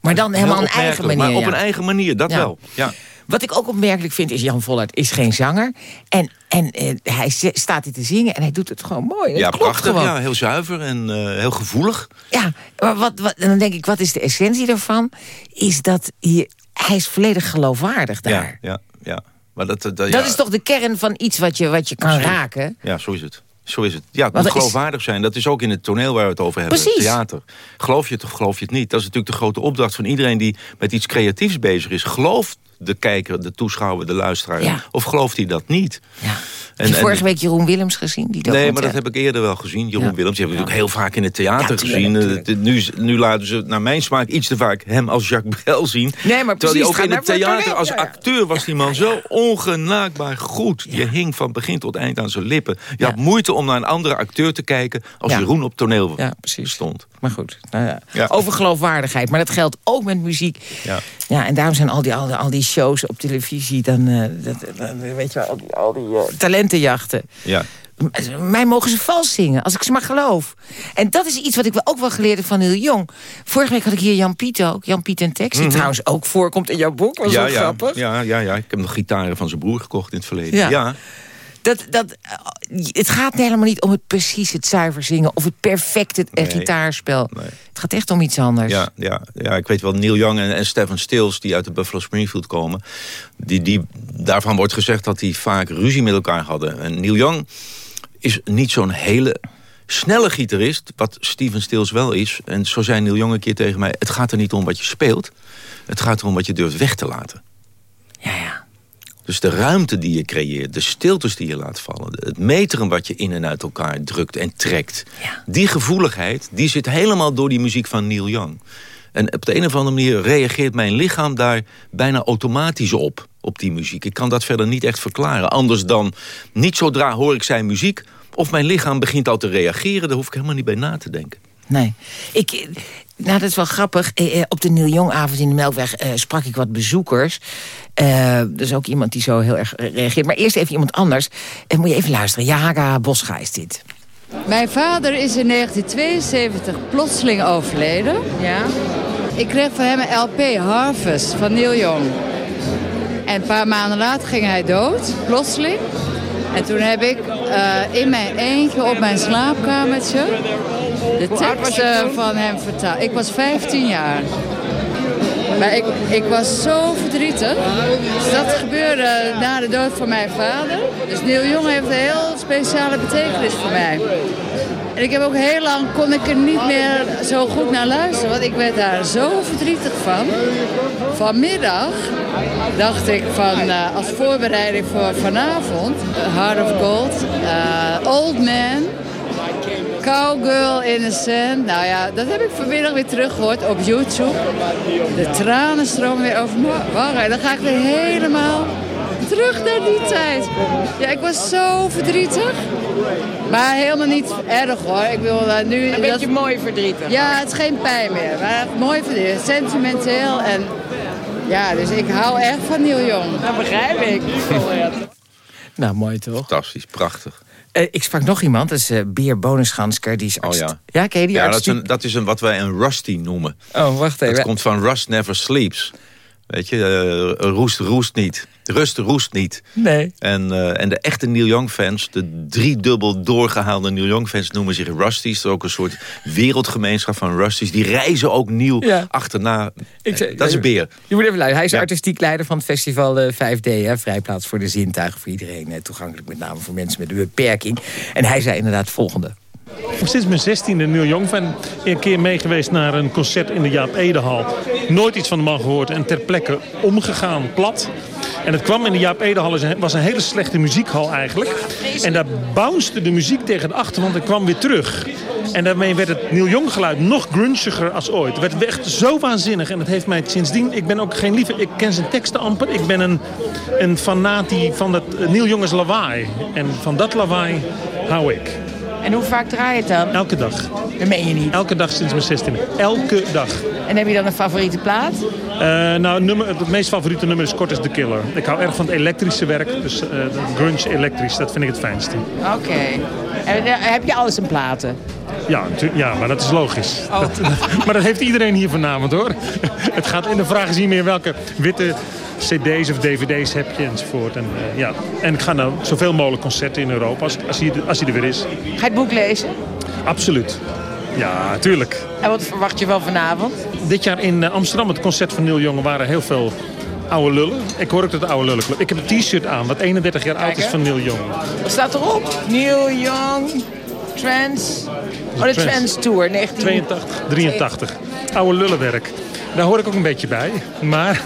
Maar dan helemaal een eigen manier. Maar op een eigen manier, dat wel. Ja. Wat ik ook opmerkelijk vind is Jan Vollert is geen zanger. En, en eh, hij staat hier te zingen en hij doet het gewoon mooi. Ja, klopt prachtig. gewoon. Ja, heel zuiver en heel gevoelig. Ja, maar wat, wat, dan denk ik, wat is de essentie daarvan? Is dat hier, hij is volledig geloofwaardig daar. Ja, ja, ja. Maar dat, dat, ja, Dat is toch de kern van iets wat je, wat je kan Absoluut. raken? Ja, zo is het. Zo is het. Ja, het moet geloofwaardig zijn. Dat is ook in het toneel waar we het over hebben. Precies. Het theater. Geloof je het of geloof je het niet? Dat is natuurlijk de grote opdracht van iedereen die met iets creatiefs bezig is. Gelooft de kijker, de toeschouwer, de luisteraar? Ja. Of gelooft hij dat niet? Ja. En- Heb je en- vorige week Jeroen Willems gezien? Die Nee, maar dat heb ik eerder wel gezien. Jeroen Ja. Willems, die hebben we natuurlijk heel vaak in het theater gezien. Eh, Nu, nu laten ze naar mijn smaak iets te vaak hem als Jacques Brel zien. Nee, maar Terwijl precies, hij ook in het theater als acteur was die man zo ongenaakbaar goed. Je hing van begin tot eind aan zijn lippen. Je had moeite om naar een andere acteur te kijken als. Jeroen op toneel stond. Maar goed, nou over geloofwaardigheid. Maar dat geldt ook met muziek. Ja. Ja, en daarom zijn al die, al die, al die shows op televisie... dan, eh, dat, dan weet je wel, al die, al die eh, talentenjachten. Ja. Mij mogen ze vals zingen, als ik ze maar geloof. En dat is iets wat ik wel ook wel geleerd heb van heel jong. Vorige week had ik hier Jan Piet ook. Jan Piet en Tex, die trouwens ook voorkomt in jouw boek. Was Mhm. ja, grappig. ja, ja, ja. Ik heb nog gitaren van zijn broer gekocht in het verleden. Ja. Ja. Dat, dat, het gaat helemaal niet om het precies het zuiver zingen... of het perfecte eh, Nee. gitaarspel. Nee. Het gaat echt om iets anders. Ja, ja, ja, ik weet wel, Neil Young en, en Stephen Stills... die uit de Buffalo Springfield komen... Die, die, daarvan wordt gezegd dat die vaak ruzie met elkaar hadden. En Neil Young is niet zo'n hele snelle gitarist... wat Stephen Stills wel is. En zo zei Neil Young een keer tegen mij... het gaat er niet om wat je speelt... het gaat erom wat je durft weg te laten. ja, ja. Dus de ruimte die je creëert, de stiltes die je laat vallen... het meteren wat je in en uit elkaar drukt en trekt... Ja. die gevoeligheid, die zit helemaal door die muziek van Neil Young. En op de een of andere manier reageert mijn lichaam daar bijna automatisch op... op die muziek. Ik kan dat verder niet echt verklaren. Anders dan, niet zodra hoor ik zijn muziek... of mijn lichaam begint al te reageren... daar hoef ik helemaal niet bij na te denken. Nee. Ik, nou, dat is wel grappig. Eh, eh, Op de Neil Young-avond in de Melkweg eh, sprak ik wat bezoekers. Eh er is ook iemand die zo heel erg reageert. Maar eerst even iemand anders. En moet je even luisteren. Jaga Bosga is dit. Mijn vader is in 1972 plotseling overleden. Ja? Ik kreeg van hem een LP Harvest van Neil Young. En een paar maanden later ging hij dood, plotseling. En toen heb ik eh, in mijn eentje op mijn slaapkamertje de teksten van hem vertaald. Ik was 15 jaar. Maar ik, ik was zo verdrietig. Dus dat gebeurde na de dood van mijn vader. Dus Neil Young heeft een heel speciale betekenis voor mij. En ik heb ook heel lang kon ik er niet meer zo goed naar luisteren. Want ik werd daar zo verdrietig van. Vanmiddag dacht ik van eh, als voorbereiding voor vanavond. eh, Heart of Gold. eh, Old Man. Cowgirl in the Sand. Nou ja, dat heb ik vanmiddag weer teruggehoord op YouTube. De tranen stromen weer over wangen. En dan ga ik weer helemaal terug naar die tijd. Ja, ik was zo verdrietig. Maar helemaal niet erg hoor. Ik wil uh, nu... Een beetje mooi verdrietig. Ja, het is geen pijn meer. Maar mooi verdrietig. Sentimenteel en... Ja, dus ik hou echt van Neil Young. Dat begrijp ik. nou, mooi toch? Fantastisch, prachtig. Eh, ik sprak nog iemand, dat is eh Beer Bonusgansker. Die is Oh ja. Ja, ken je die Ja, arts dat is, die- een, dat is een, wat wij een rusty noemen. Oh, wacht even. Dat komt van Rust Never Sleeps. Weet je, eh, roest, roest niet. Rust, roest niet. Nee. En, eh, en de echte Neil Young fans, de driedubbel doorgehaalde Neil Young fans... noemen zich Rusties. Er is ook een soort wereldgemeenschap van Rusties. Die reizen ook Ja. achterna. Ik zei- dat is een beer. Je moet even luisteren. Hij is Ja. artistiek leider van het festival eh, 5D. Hè, Vrijplaats voor de zintuigen voor iedereen. eh, Toegankelijk met name voor mensen met een beperking. En hij zei inderdaad het volgende. Sinds mijn zestiende Neil Young fan. Een keer meegeweest naar een concert in de Jaap Edehal. Nooit iets van de man gehoord en ter plekke omgegaan, plat. En het kwam in de Jaap Edehal, was een hele slechte muziekhal eigenlijk. En daar bounced de muziek tegen de achterwand en kwam weer terug. En daarmee werd het Neil Young geluid nog grungiger als ooit. Het werd echt zo waanzinnig. En het heeft mij sindsdien... Ik ben ook geen lieve... Ik ken zijn teksten amper. Ik ben een, een fanatie van dat Neil is lawaai. En van dat lawaai hou ik. En hoe vaak draai je het dan? Elke dag. Dat meen je niet. Elke dag sinds mijn 16e. Elke dag. En heb je dan een favoriete plaat? Eh, nou, nummer, het meest favoriete nummer is Kort as the Killer. Ik hou erg van het elektrische werk. Dus eh, grunge elektrisch, dat vind ik het fijnste. Oké. En, eh, heb je alles in platen? Ja, ja maar dat is logisch. Dat, maar dat heeft iedereen hier vanavond hoor. Het gaat in de vraag is hier meer welke witte cd's of dvd's heb je enzovoort. En, eh, ja. en ik ga nou zoveel mogelijk concerten in Europa als, als, hij, als hij er weer is. Ga je het boek lezen? Absoluut. Ja, tuurlijk. En wat verwacht je van vanavond? Dit jaar in eh, Amsterdam, het concert van Neil Young, waren heel veel oude lullen. Ik hoor ook dat de oude lullen club. Ik heb een t-shirt aan wat 31 jaar oud is van Neil Young. Wat staat erop? Neil Young, Trans... Oh, de Trans. Trans Tour, 19... 82, 83. Oude lullenwerk. Daar hoor ik ook een beetje bij. Maar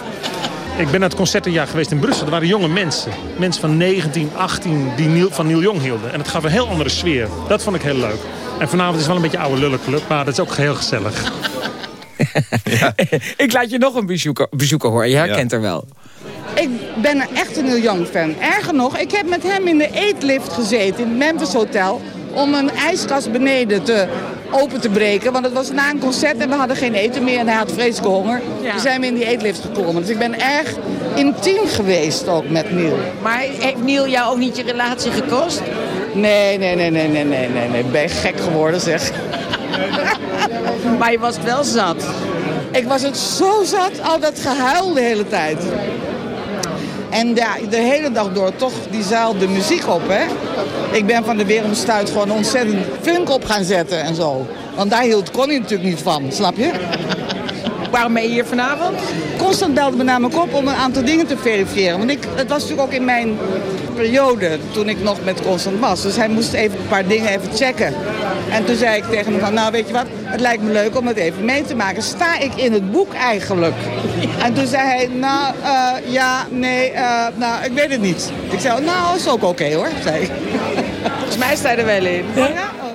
ik ben naar het concert een jaar geweest in Brussel. Er waren jonge mensen. Mensen van 19, 18 die Neil- van Neil Young hielden. En het gaf een heel andere sfeer. Dat vond ik heel leuk. En vanavond is het wel een beetje oude lullenclub. Maar dat is ook heel gezellig. Ik laat je nog een bezoeker, bezoeker horen. Je herkent er wel. Ik ben een echte Neil Young fan. Erger nog, ik heb met hem in de eetlift gezeten in het Memphis Hotel... om een ijskast beneden te, open te breken. Want het was na een concert en we hadden geen eten meer en hij had vreselijke honger. Toen zijn we in die eetlift gekomen. Dus ik ben erg intiem geweest ook met Neil. Maar heeft Neil jou ook niet je relatie gekost? Nee, nee, nee, nee, nee, nee, nee. nee. Ben gek geworden zeg. Maar je was het wel zat. Ik was het zo zat, al dat gehuil de hele tijd. En ja, de hele dag door toch die zaal de muziek op, hè. Ik ben van de Wereldstuit gewoon ontzettend funk op gaan zetten en zo. Want daar hield Connie natuurlijk niet van, snap je? Waarom ben je hier vanavond? Constant belde me me op om een aantal dingen te verifiëren. Want ik, het was natuurlijk ook in mijn periode toen ik nog met Constant was. Dus hij moest even een paar dingen even checken. En toen zei ik tegen hem van, nou weet je wat, het lijkt me leuk om het even mee te maken. Sta ik in het boek eigenlijk? En toen zei hij, nou eh, ja, nee, eh, nou ik weet het niet. Ik zei, nou is ook oké hoor, zei ik. Volgens mij sta je er wel in. Oh, ja?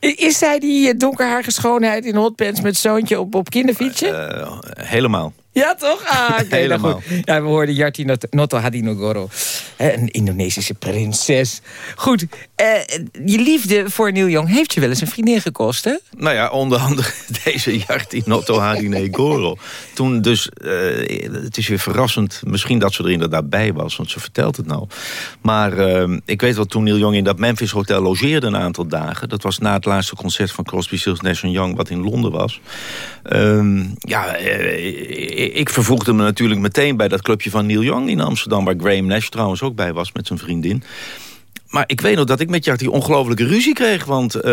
Is zij die eh, donkerharige schoonheid in hotpants met zoontje op, op kinderfietsje? Eh, helemaal. Ja, toch? Ah, oké, nou Helemaal. goed. Ja, we hoorden Yarti Not- Noto Hadinogoro. Een Indonesische prinses. Goed, eh, je liefde voor Neil Young heeft je wel eens een vriendin gekost, hè? Nou ja, onder andere deze Yarti Notto Harine Goro. Toen dus, eh, het is weer verrassend, misschien dat ze er inderdaad bij was, want ze vertelt het nou. Maar eh, ik weet wel, toen Neil Young in dat Memphis Hotel logeerde een aantal dagen, dat was na het laatste concert van Crosby, Stills, Nash Young, wat in Londen was. Ehm, ja, eh, ik vervoegde me natuurlijk meteen bij dat clubje van Neil Young in Amsterdam, waar Graham Nash trouwens ook bij was met zijn vriendin. Maar ik weet nog dat ik met Jarty ongelofelijke ruzie kreeg. Want eh,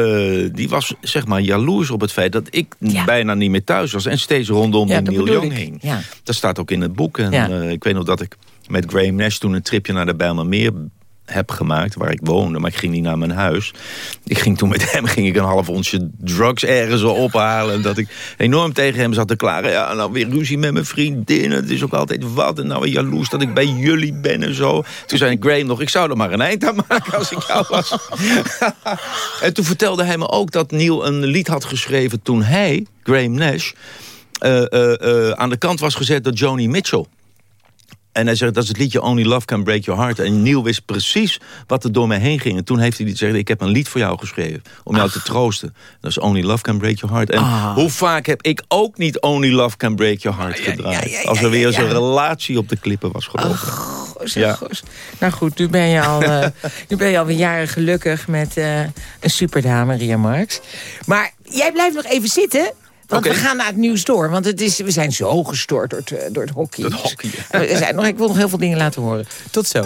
die was zeg maar jaloers op het feit dat ik Ja. bijna niet meer thuis was. En steeds rondom Ja, de Neil Young heen. Ja. Dat staat ook in het boek. En eh, ik weet nog dat ik met Graham Nash toen een tripje naar de Bijlmermeer heb gemaakt, waar ik woonde, maar ik ging niet naar mijn huis. Ik ging toen met hem ging ik een half onsje drugs ergens ophalen. En dat ik enorm tegen hem zat te klagen. Ja, nou weer ruzie met mijn vriendin. Het is ook altijd wat. En nou weer jaloers dat ik bij jullie ben en zo. Toen zei Graham nog, ik zou er maar een eind aan maken als ik jou was. en toen vertelde hij me ook dat Neil een lied had geschreven toen hij, Graham Nash, eh, eh, eh, aan de kant was gezet door Joni Mitchell. En hij zegt, dat is het liedje Only Love Can Break Your Heart. En Neil wist precies wat er door mij heen ging. En toen heeft hij gezegd, ik heb een lied voor jou geschreven. Om jou te troosten. Dat is Only Love Can Break Your Heart. En hoe vaak heb ik ook niet Only Love Can Break Your Heart gedraaid. Als er weer een relatie op de klippen was gelopen. Goos, Ja. goos. Nou goed, nu ben je al, eh, nu ben je alweer jaren gelukkig met eh, een superdame, Ria Marx. Maar jij blijft nog even zitten. Want we gaan naar het nieuws door. Want het is, we zijn zo gestoord door het, eh, door het hockey. Dat hockey. We zijn nog, ik wil nog heel veel dingen laten horen. Tot zo.